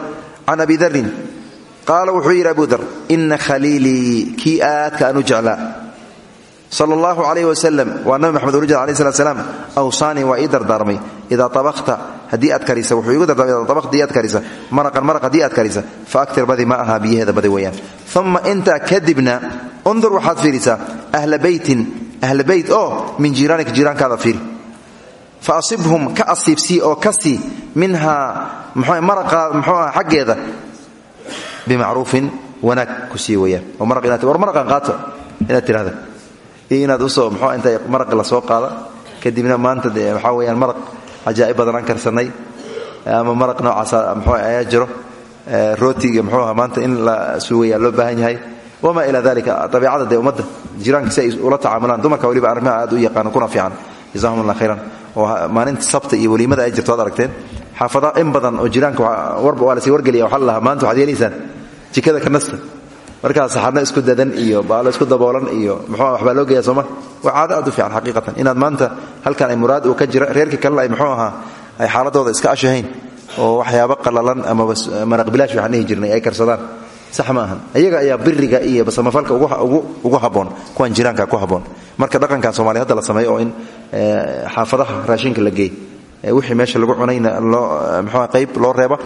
can abi darin. Qaala wuxuu abu dar ina khaliilii kii aadka aan u jeclaa sal allahu calayh wasalam waa nabi maxamed jeda alai slat slaam awsaanii waa ii dardaarmay idaa tabakta haddii aad karisa wuxuu iigu dardaarmay idaa tabakta haddii aad karisa. Maraqan maraq haddii karisa. Fa aktir badi ma aha biyaheeda badi weeyaan. Uma intaa kadibna undur waxaad fiirisaa ahla beytin ahla beyt oo min jiiraanika jiiraankaada fiiri. Fa asibhum ka asiibsii oo ka sii minhaa maraqa muxuu aha xaggeeda. Bimacruufin wanaag ku sii weyaan maraq inaad war maraqan qaato inaad tidhahda iyo inaad u soo muxuu intay maraqi la soo qaada kadibna maanta dee waxaa weeyaan maraq cajaa'ib badan aan karsannay ama maraq noocaasa muxuu ayaa jiro. Rootiga muxuu aha maanta in la suugayaa loo baahan yahay. Wamaa ilaa dalika abiicada dee ummadda jiraanka si ay ula tacaamulaan. Dumarka waliba arrimaha aad u yaqaano kuna fiican. Jazahum allah khayran. Oo maalinta sabta iyo weliimada ay jirto ad aragteen. Xaafada in badan oo jiraanka warba waa la sii wargeliya waxaa lalahaa maanta waxaad yeelaysaan jikada ka nasta markaas saxarno isku dadan iyo baalo isku daboolan iyo muxuu waxbaa loo geeya sooma waa caado aad u fiican xaqiiqatan. Inaad maanta halkan ay muraad uu ka jira reerka kalena ay muxuu ahaa ay xaaladooda iska ashahayn oo waxyaabo qalalan amaba maraq bilaash waxaan dhihi jirnay ay karsadaan. Sax ma ahan. Ayaa biriga iyo basamafalka ugu haboon kuwan jiraanka ku haboon marka dhaqankan soomaliya hadda la sameeyo in xaafadaha raashinka la geey wixii meesha lagu cunayna loo mxua qayb loo reeba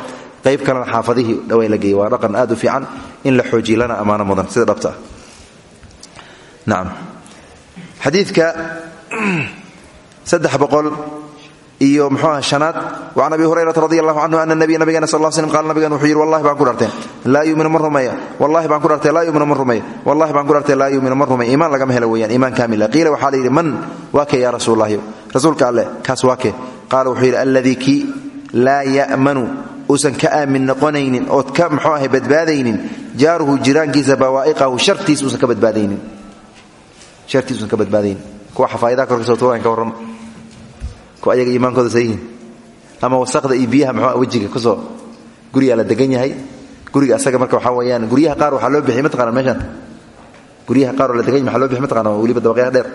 qayb kalena xaafadihii dhaway la geeyey waa dhaqan aad u fiican in la xoojiye lana ammaano mudan. Sida dhabta. Ah nacam saddex boqol iyo mxuu aha shanaad wacan abi hurayrata radi allahu canhu ana nabiya nabigeena sal slm qaala nabigan wuxuu yidhi wallahi baan ku dharteen laa yuminu ma rumeeya. Wallahi baan ku dhartee laa yuminu ma rumeeya. Wallahi baan ku dhartee laa yuminu ma rumeeya. Iimaan lagama helo weeyaan. Iimaan kaamila qiila waxaa la yidhi man waa kee yaa rasuulallahi rasuulka alleh kaas waa kee qaala wuxuu yidhi kii laa ya'manu uusan ka aamin noqonaynin ood ka mxuu ahay badbaadaynin jaaruhu jiraankiisa bawaa'iqahu shartiis uusan ka badbaadaynin. Shartiis uusan ka badbaadaynin. Kuwa xafaa'idaha korka soo tuurayan ka warrama kuwa ayaga iimaankooda sayihiin ama wasaqda iyo biyaha mxuu wejiga ku soo gurigaa la degan yahay. Guriga asaga marka waxaa weeyaan guryaha qaar waxaa loo bixiyay mataqana meeshaan? Guryaha qaar oo la degan yahay maxaa loo bixiyay mataqana weliba dabaqyaha dheer.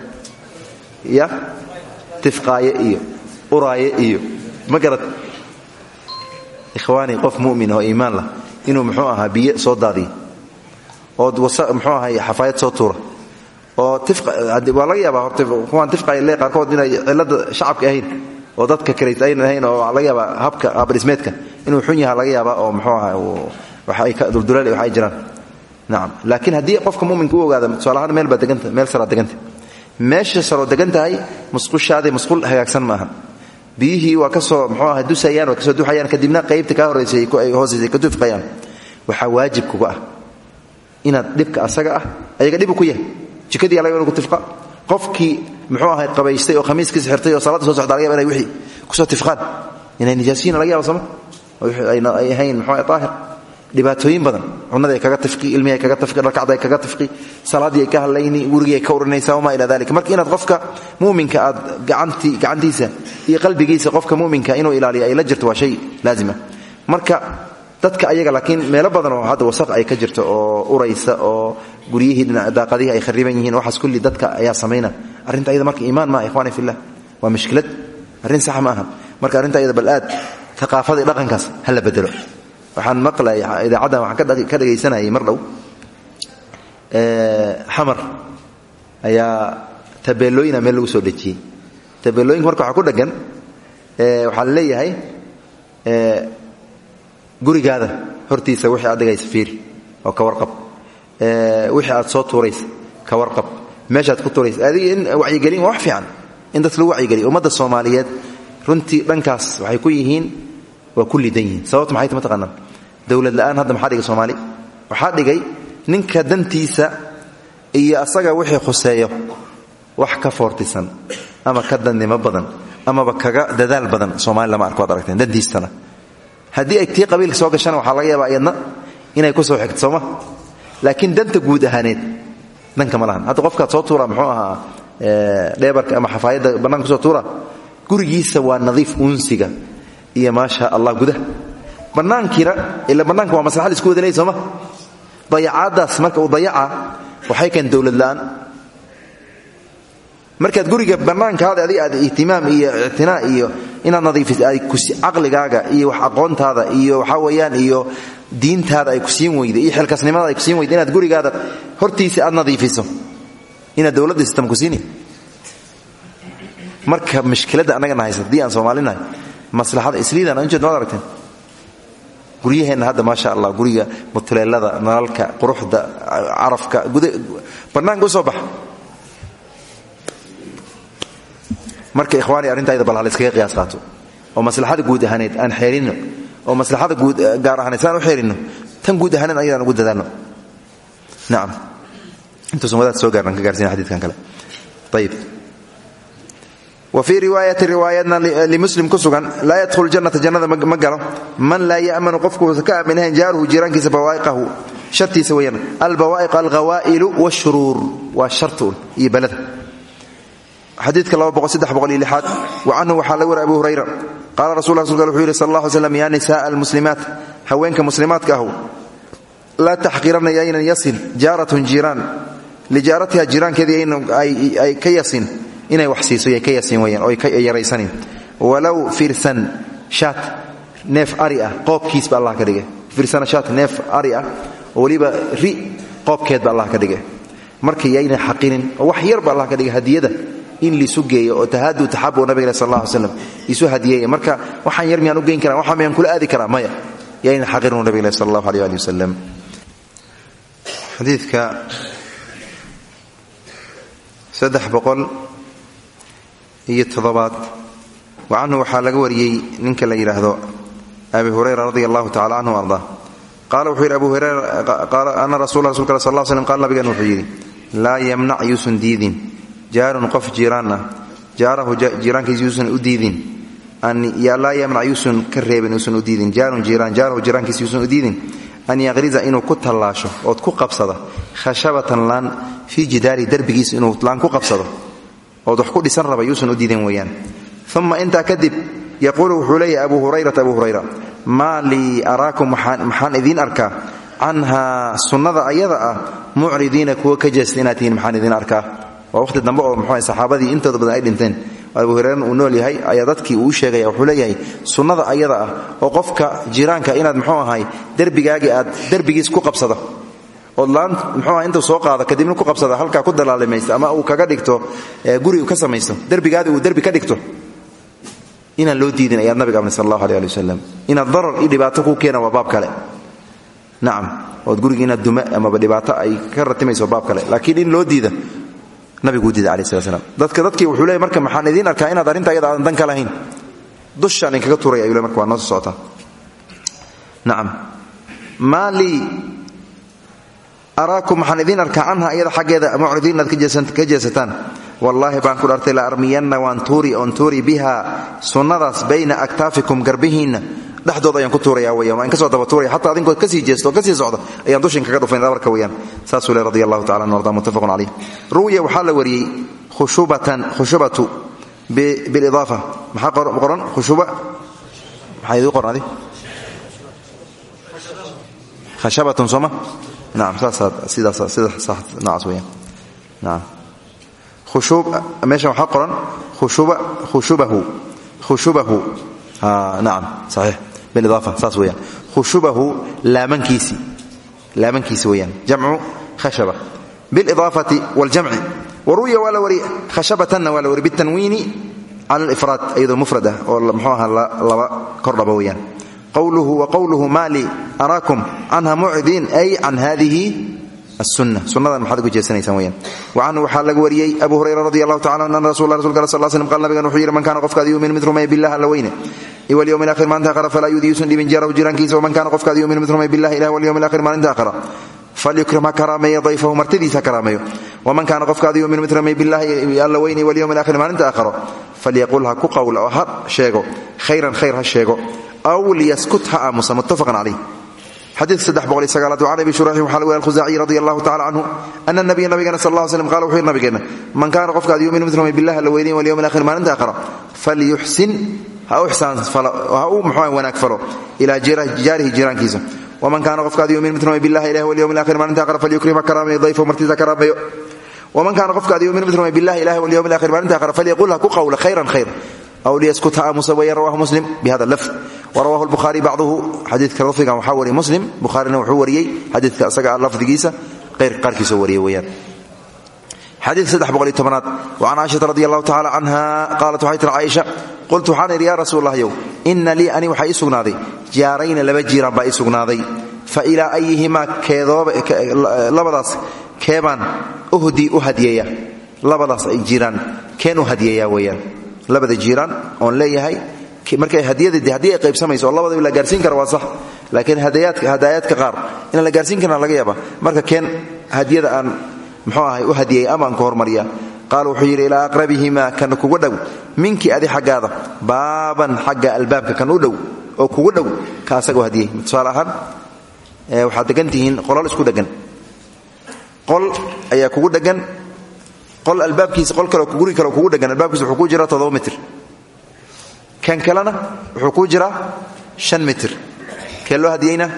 Ya tifqaaye iyo uraaye iyo ma ikhwaani qof mumin oo iimaan lah inuu muxuu ahaa biyo soo daadiyo oo muxuu ahay xafaayad soo tuura. Oo waa laga yaabaa horta kuwaan tifqayle qaarkood inay cilada shacabka ahayn oo dadka karays aynan ahayn oo laga yaabaa habka habdhismeedka inuu xun yaha laga yaaba oo muxuu aha waxay ka dulduleel wax ay jiraan. Nacam laakiin haddii qofka muminka u ogaada tusaale ahaan meel baa deganta meel saraa deganta. Meesha saroo degan tahay musqushaaday musqul hagaagsan ma biyihii waa ka soo mxuu aha dusayaan waa ka soo duxayaan. Kadibna qaybta kaa horeysay ay hoosaysay ka dufqayaan waxaa waajib kuga ah inaad dhibka asaga ah ayaga dhibu ku yahay. Jikadii laga inu ku tifqa qofkii muxuu ahay qabaystay oo khamiiskiisa xirtay oo salaadda soo socda laga yaba inay wixii ku soo tifqaan inay nijaasiyiin laga yaba sama ay ahayn muxuu ahay daahir dhibaatooyin badan. Cunada kaga tifqi ilmihi ay kaga tifqi dharkacda kaga tifqi salaaddii ay ka hadlayni gurigii ay ka urinaysaa wamaa ilaa dalika marka inaad qofka muminka aad gacantii gacantiisa iyo qalbigiisa qofka muminka inuu ilaaliyo ay la jirto waa shay laazima. Marka dadka ayaga laakiin meelo badan oo hadda wasaq ay ka jirto oo uraysa oo guryihii daaqadihii ay khariban yihiin waxaas kulli dadka ayaa samayna. Arrinta ayada marka iimaan maaha ikhwani fillah waa mushkilad. Arrin sax ma marka arrinta ayada bal aad thaqaafadii dhaqankaas ha bedelo waxaan maqlay idaacaddan waxaan ka dhagaysanayay mar dhow. Xamar ayaa tabeelooyina meel lagu soo dhejiyey tabeelooyinka marka waxaa ku dheggan waxaa la leeyahay gurigaada hortiisa wixii aad dhigaysa fiiri oo ka warqab. Wixii aad soo tuuraysa ka warqab. Meeshaad ku tuuraysa. Adiga in wacyigelin waa wax fiican. In dadka lagu wacyigeliyo. Ummadda soomaaliyeed runtii dhankaas waxay ku yihiin waa ku lidan yihiin sababta maxay ta mataqaanaa dowlad la'aan hadda maxaa soomaali waxaa dhigay ninka dantiisa iyo asaga wixii khuseeyo wax ka foortisan ama ka dannimo badan amaba kaga dadaal badan soomaali lama arko ad aragteen dantiistana haddii ay tii qabiilka soo gashana waxaa laga yaabaa iyadna inay ku soo xigto sooma laakiin danta guud ahaaneed danka ma lahan hadda soo tuura muxuu ahaa dheebarka ama xafaayadda bannaanka ku soo tuura gurigiisa waa nadiif unsiga iyo maasha allah gudaha bannaankiina ila bannaanka waa maslaxad isku wada leey sooma dayacaaddaas marka uu dayaca waxay keen dowlad la'aan markaad guriga bannaankaada adi aad ihtimaam iyo ictinaa iyo inaad nadiifiso ay caqligaaga iyo wax aqoontaada iyo waxaa weeyaan iyo diintaada ay ku siin weyda iyo xilkasnimada ay ku siin weyda inaad gurigaada hortiisa aad nadiifiso. Inaad dowladda sistam ku siini. Marka mushkiladda annagana haysa haddii aan maslaxada isliidan aan ujeed maad aragteen? Guryaheenna hadda maasha allah guriga mutuleelada nalalka quruxda carafka bannaanka u soo baxa. Marka ikhwaani arrintaayda bal halayskaga qiyaas qaato oo maslaxada guud ahaaneed aan xeerinno. Oo maslaxada guud gaar ahaaneed saan u xeerinno. Tan guud ahaaneed ayadaan ugu dadaalno nacam intuusan wadaad soo gaarnan ka gaarsiina xadiidkan kale. Ayib wa fii riwaayati riwaayadna limuslim ku sugan laa yadkhulu jannata jannada ma galo. Man laa ya'manu qofkuusa ka aaminahayn jaaruhu jiiraankiisa bawaa'iqahu shartiisa weyaan albawaa'iq alghawaa'ilu wshuruur waa shartuun iyo balada xadiidka aad wa canhu waxaa laga wari abu hurayra qaala rasul rasulka wuxuu yidhi sal allah ly slam ya nisaءa almuslimaat haweenka muslimaadka ahu laa taxqiranna yaynan yasin jaaratun jiiraan. Lijaaratiha jiiraankeedii ay ka yasin inay wax siiso yay ka yasin weyaan oo ay yaraysanin. Walow firsan shaat neef ari ah ba allah ka dhigay. Firsana shaat neef ari ah ri qoobkeed ba allah ka dhigay. Marka yayna xaqinin oo wax yar ba allah ka dhigay hadiyada in liisu geeyo oo tahaadu taxabu nabigale sal alla slam isu hadiyeeya marka waxaan yar miyaan u geyn karaa waxaa miyaan kula aadi karaa? Maya. Yayna xaqirinu nabigale sal allahu aleh ali wasalam xadiidka saddex iyo toddobaad. Wa canhu waxaa laga wariyey ninka la yidhaahdo abi hurayra radi allahu tacala canhu arda. Qaala wuxuu yidhi abu hurayra ana rasul rasulka sal l slm qaal nabigan wuxuu yidhi laa yamnac yuusan diidin jaarun qof jiiraan ah jaarahu jiiraankiisa yuusan u diidin. Laa yamnac yuusan ka reebin uusan u diidin. Jaarun jiiraan jaarahu jiiraankiisa yuusan u an yaqriza inuu ku tallaasho ood ku qabsada khashabatan laan fii jidaari derbigiisa inuu laan ku qabsado ood ku dhisan raba yuusan u diidin weeyaan. Uma intaa kadib yaquulu wuxuu leeyahay abu hurayrata abu hurayra maa lii araakum maxaan idiin arkaa? Canhaa sunnada ayada ah mucridiina kuwa ka jeesta inaad tihiin maxaan idiin dambe oo mxuu saxaabadii intooda badan ay dhinteen. Abu hureyran uu nool yahay ayaa dadkii uu sheegaya wuxuu leeyahay sunnada ayada ah oo qofka jiraanka inaad muxuu ahay derbigaagii aad derbigiis ku qabsado ood laan muxuu aha intuu soo qaado kadibna ku qabsada halkaa ku dalaalimaysto ama uu kaga dhigto guri ka samaysto. Derbigaadi uu derbi ka dhigto. Inaan loo diidin ayaad nabiga amray sal allahu aleh ali darar iyo dhibaato ku keena waa baab kale. Nacam ood gurigi inaad duma amaba dhibaato ay ka ratimayso baab kale. Laakiin in loo diida nabiguu diiday alai slam dadka dadkii wuxuu leeyay marka maxaan idiin arkaa inaad arrinta ayada aadan dan ka lahayn. Dushaan inkaga tuuraya ayuu le marka waa noo soo socotaa nacam maa araakum waxaan idiin arkaa canha ayada xaggeeda mucridiin inaad ka jeesataan. Wallaahi baan ku dhartay la armiyanna waan tuuri oon tuuri biha sunnadaas bayna aktaafikum garbihiinna. Dhexdooda ayaan ku tuuraya weyaan waan ka soo daba tuuraya xataa adinkood ka sii jeesto oo ka sii socda ayaan dushin kaga dhufayn dabarka weyaan saasuu le radi allahu tacala an arda muttafaqun caleyh ruwiya waxaa la wariyey khushubatan khushubatu bilidaafa maxaa qoran? Khushuba. Maxaa idii qoran adi meeshan waxaa qoran khushuba khushubahu laamankiisi. Weyaan jamcu khashaba. Bilidaafati waljamci waruwiya waa la wari khashabatanna waa la wari bitanwiini cala alifraad iyadoo mufrad ah oo muxuu ahaa laba kordhaba weyaan qwluhu waqwluhu ma lii araakum canha mucdin ay can hadihi anhu waxaa laga wariyey abu hurera radi alahu taala an rasu nabigan wuxuu yihi man kaana qofkaad yumin mid rumey bilah alla weyne. Walyowmi ahir maalinta ahra falaa yuudiyuusan dhibin jarahu jiraankiisa waman kaana qofkaad yumin mid rumey bilah ilah walyowmi alahir maalinta ahra falyukrim ha karaameeyo dayfahu martidiisa ha karaameeyo. Waman kaana qofkaada yumin mid ramay bilaahi alla weyne walyowmi alahir maalinta ahro falyaqul ha ku qawla oo ha sheego. Khayran khayr ha sheego aw lyaskut ha aamusa muttafaqan caleyh xadiiaad an abi shuraxin waxa lg alkhusaaciy radi allahu tacala canhu ana nabiya nabigana sal alla slm qala wuxu yidhi nabigeena man kaana qofkaad yuminu milm bilah la weyniy walyowm alahir maalinta akhra falyuxsin ha u mxua wanaag falo ilaa jaarihi jiraankiisa waman kaana qofkaad yumin mitm bilahi ilah walyowm alahir maalinta akhra falyukrimha karaamayo dayfahu martiisa karaameyo waman kaana qofkaad yumin mitm bilahi ilah walyowm alahir maalinta akhra falyaqul ha ku qawla khayran khayr keedoobalabadaas keebaan uhdii u hadiyeeya labadaas ay jiraan keen u hadiyeeya weyaan labada jiiraan oon leeyahay. Haddii ay qaybsamayso oo labadaba la gaarsiin kara waa sax. Laakiin hadaayaadka qaar inaan la gaarsiin karna laga yaaba marka keen hadiyada aan muxuu ahay u hadiyey ama aan hormariya qaal wuxuu yidhi ilaa aqrabihima kan kugu dhow. Minkii adi xaggaada baaban xagga albaabka kan u dhow oo kugu dhow ka asagoo hadiyey tusaale ahaan tihiin qolal isku dhegan. Qol ayaa kugu dhegan qol kale kugu dhegan albaabkiisa wuxuu kuu jiraa toddoba mitir. Kan kalena wuxuu kuu jiraa shan mitir. Kee loo hadiyeyna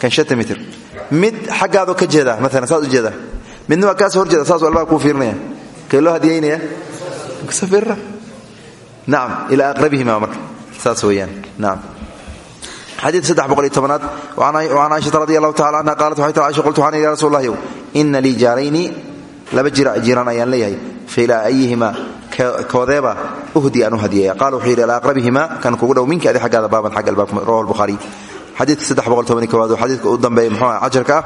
kan shanta mitir. Mid xaggaadoo ka jeeda maalan saas u jeeda. Midna waa kaasoo hor jeeda saasuu albaab kuu fiirinaya kee loo hadiyeynaya kasafirra nacam ilaa aqrabihima marka. Saas weeyaan. Nacam xadiid saddex boqol iyo tobanaad. An caaishata radi allahu tacala anha qaalat waxay tii aisha qultu waxaan ya rasul allahi ina lii jaarayni laba jira jiiraan ayaan leeyahay. Fa ilaa ayihima koodeeba uhdi aan u hadiyaya qala wuxuu yidhi ilaa aqrabihima kan kugu dhow minka adi xaggaada baaban xagga albaabka rawahu lbukhaari xadiidka kowaad waa xadiidka u dambeeya muxuu ah cajarka. Ah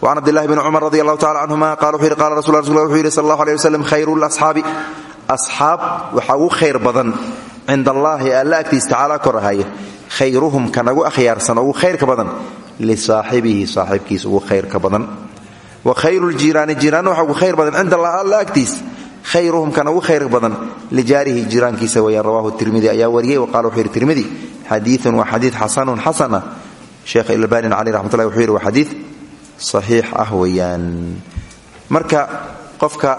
wacan cabdillahi bni cumar radi allahu tacala canhuma qala wuxuu yidhi qala rasul rasul wuxuu yidhi sal allahu aleyh wasalam khayru lasxaabi asxaab waxaa ugu khayr badan cinda allaahi alla agtiis tacaala kor ahaaye khayruhum kan ugu akhyaarsan ugu khayrka badan lisaaxibihi saaxibkiis ugu khayrka badan wa khayru ljiiraani jiiraanna waxa khayr badan cinda allah alla khayruhum kan ugu khayr badan lijaarihi jiiraankiisa weyaan rawahu tirmidi ayaa wariyey wa qala wuxuu yidhi tirmidi xadiiun waa xadiid xasanun xasana. Sheekh ilbanin cali raxmatullahi wuxuu yidhi waa xadiid saxiix ah marka qofka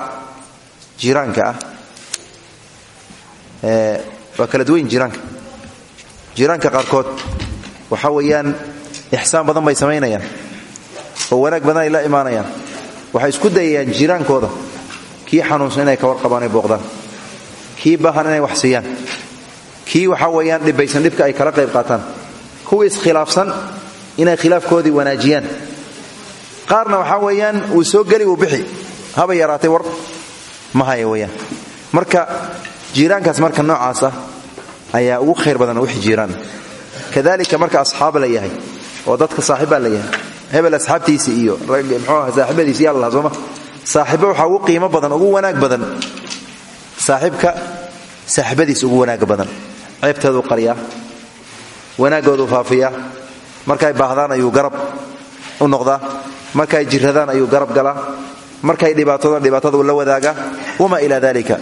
jiiraanka ah waa kala duwan jiraanka jiraanka qaarkood waxa weeyaan ixsaan badan bay samaynayaan oo wanaag badan ay la imaanayaan. Waxay isku dayayaan jiraankooda kii xanuunsan inay ka warqabaan ay booqdaan. Kii baahan inay wax siiyaan. Kii waxa weeyaan dhibaysan dhibka ay kala qayb qaataan. Kuwii iskhilaafsan inay khilaafkoodii wanaajiyaan. Qaarna waxaa weeyaan uu soo geli uu bixi. Haba yaraatay war. Ma haya weyaan marka jiiraankaas marka noocaas ah ayaa ugu khayr badan wixii jiiraan kadalika marka asxaab la yahay oo dadka saaxibbaa la yahay hebel asxaabtiisi iyo mxuu aha saaxibadiisi yaa lalahaa sooma. Saaxiibba waxaa ugu qiimo badan ugu wanaag badan. Saaxiibka saaxibadiis ugu wanaag badan. Ceebteeduu qaryaa wanaaggooduu faafiyaa markay baahdaan ayuu garab u noqdaa markay jiradaan ayuu garab galaa markay dhibaatodaan dhibaatada uu la wadaagaa wamaa ilaa dalika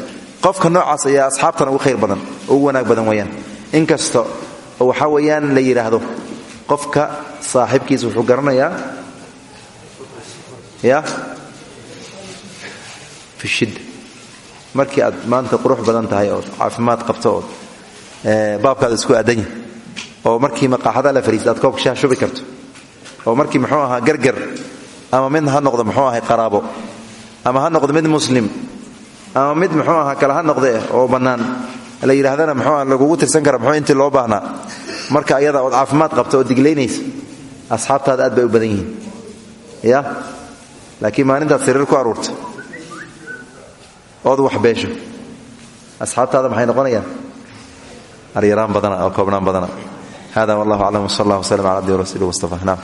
qofka noocaas ayaa asxaabtan ugu khayr badan ugu wanaag badan weyaan inkasta oo waxaa weeyaan la yidhaahdo qofka saaxiibkiisa wuxuu garanayaa ya? Fi shidda markii aad maanta qurux badan tahay ood caafimaad qabto ood baabkaada isku aadanya oo markii maqaaxada la fariista aad koobka shaha shubi karto oo markii muxuu ahaa gargar ama mid ha noqdo muxuu ahay qaraabo ama ha noqdo mid muslim ama mid muxuu ahaa kale ha noqde oo bannaan la yidhaahdana muxuu lagugu tirsan kara muxuu intii loo baahnaa marka ayada ood caafimaad qabta oo diglaynaysa asxaabtaada aad bay u badan yihiin. Ya? Laakiin maalintaad sariir ku aruurta ood wax beesho. Asxaabtaada maxay noqonayaan? Aryaraan badana oo koobnaan badana. Hada wallahu aclam wsal allah wslm ala abdi warasuuli mustafa naam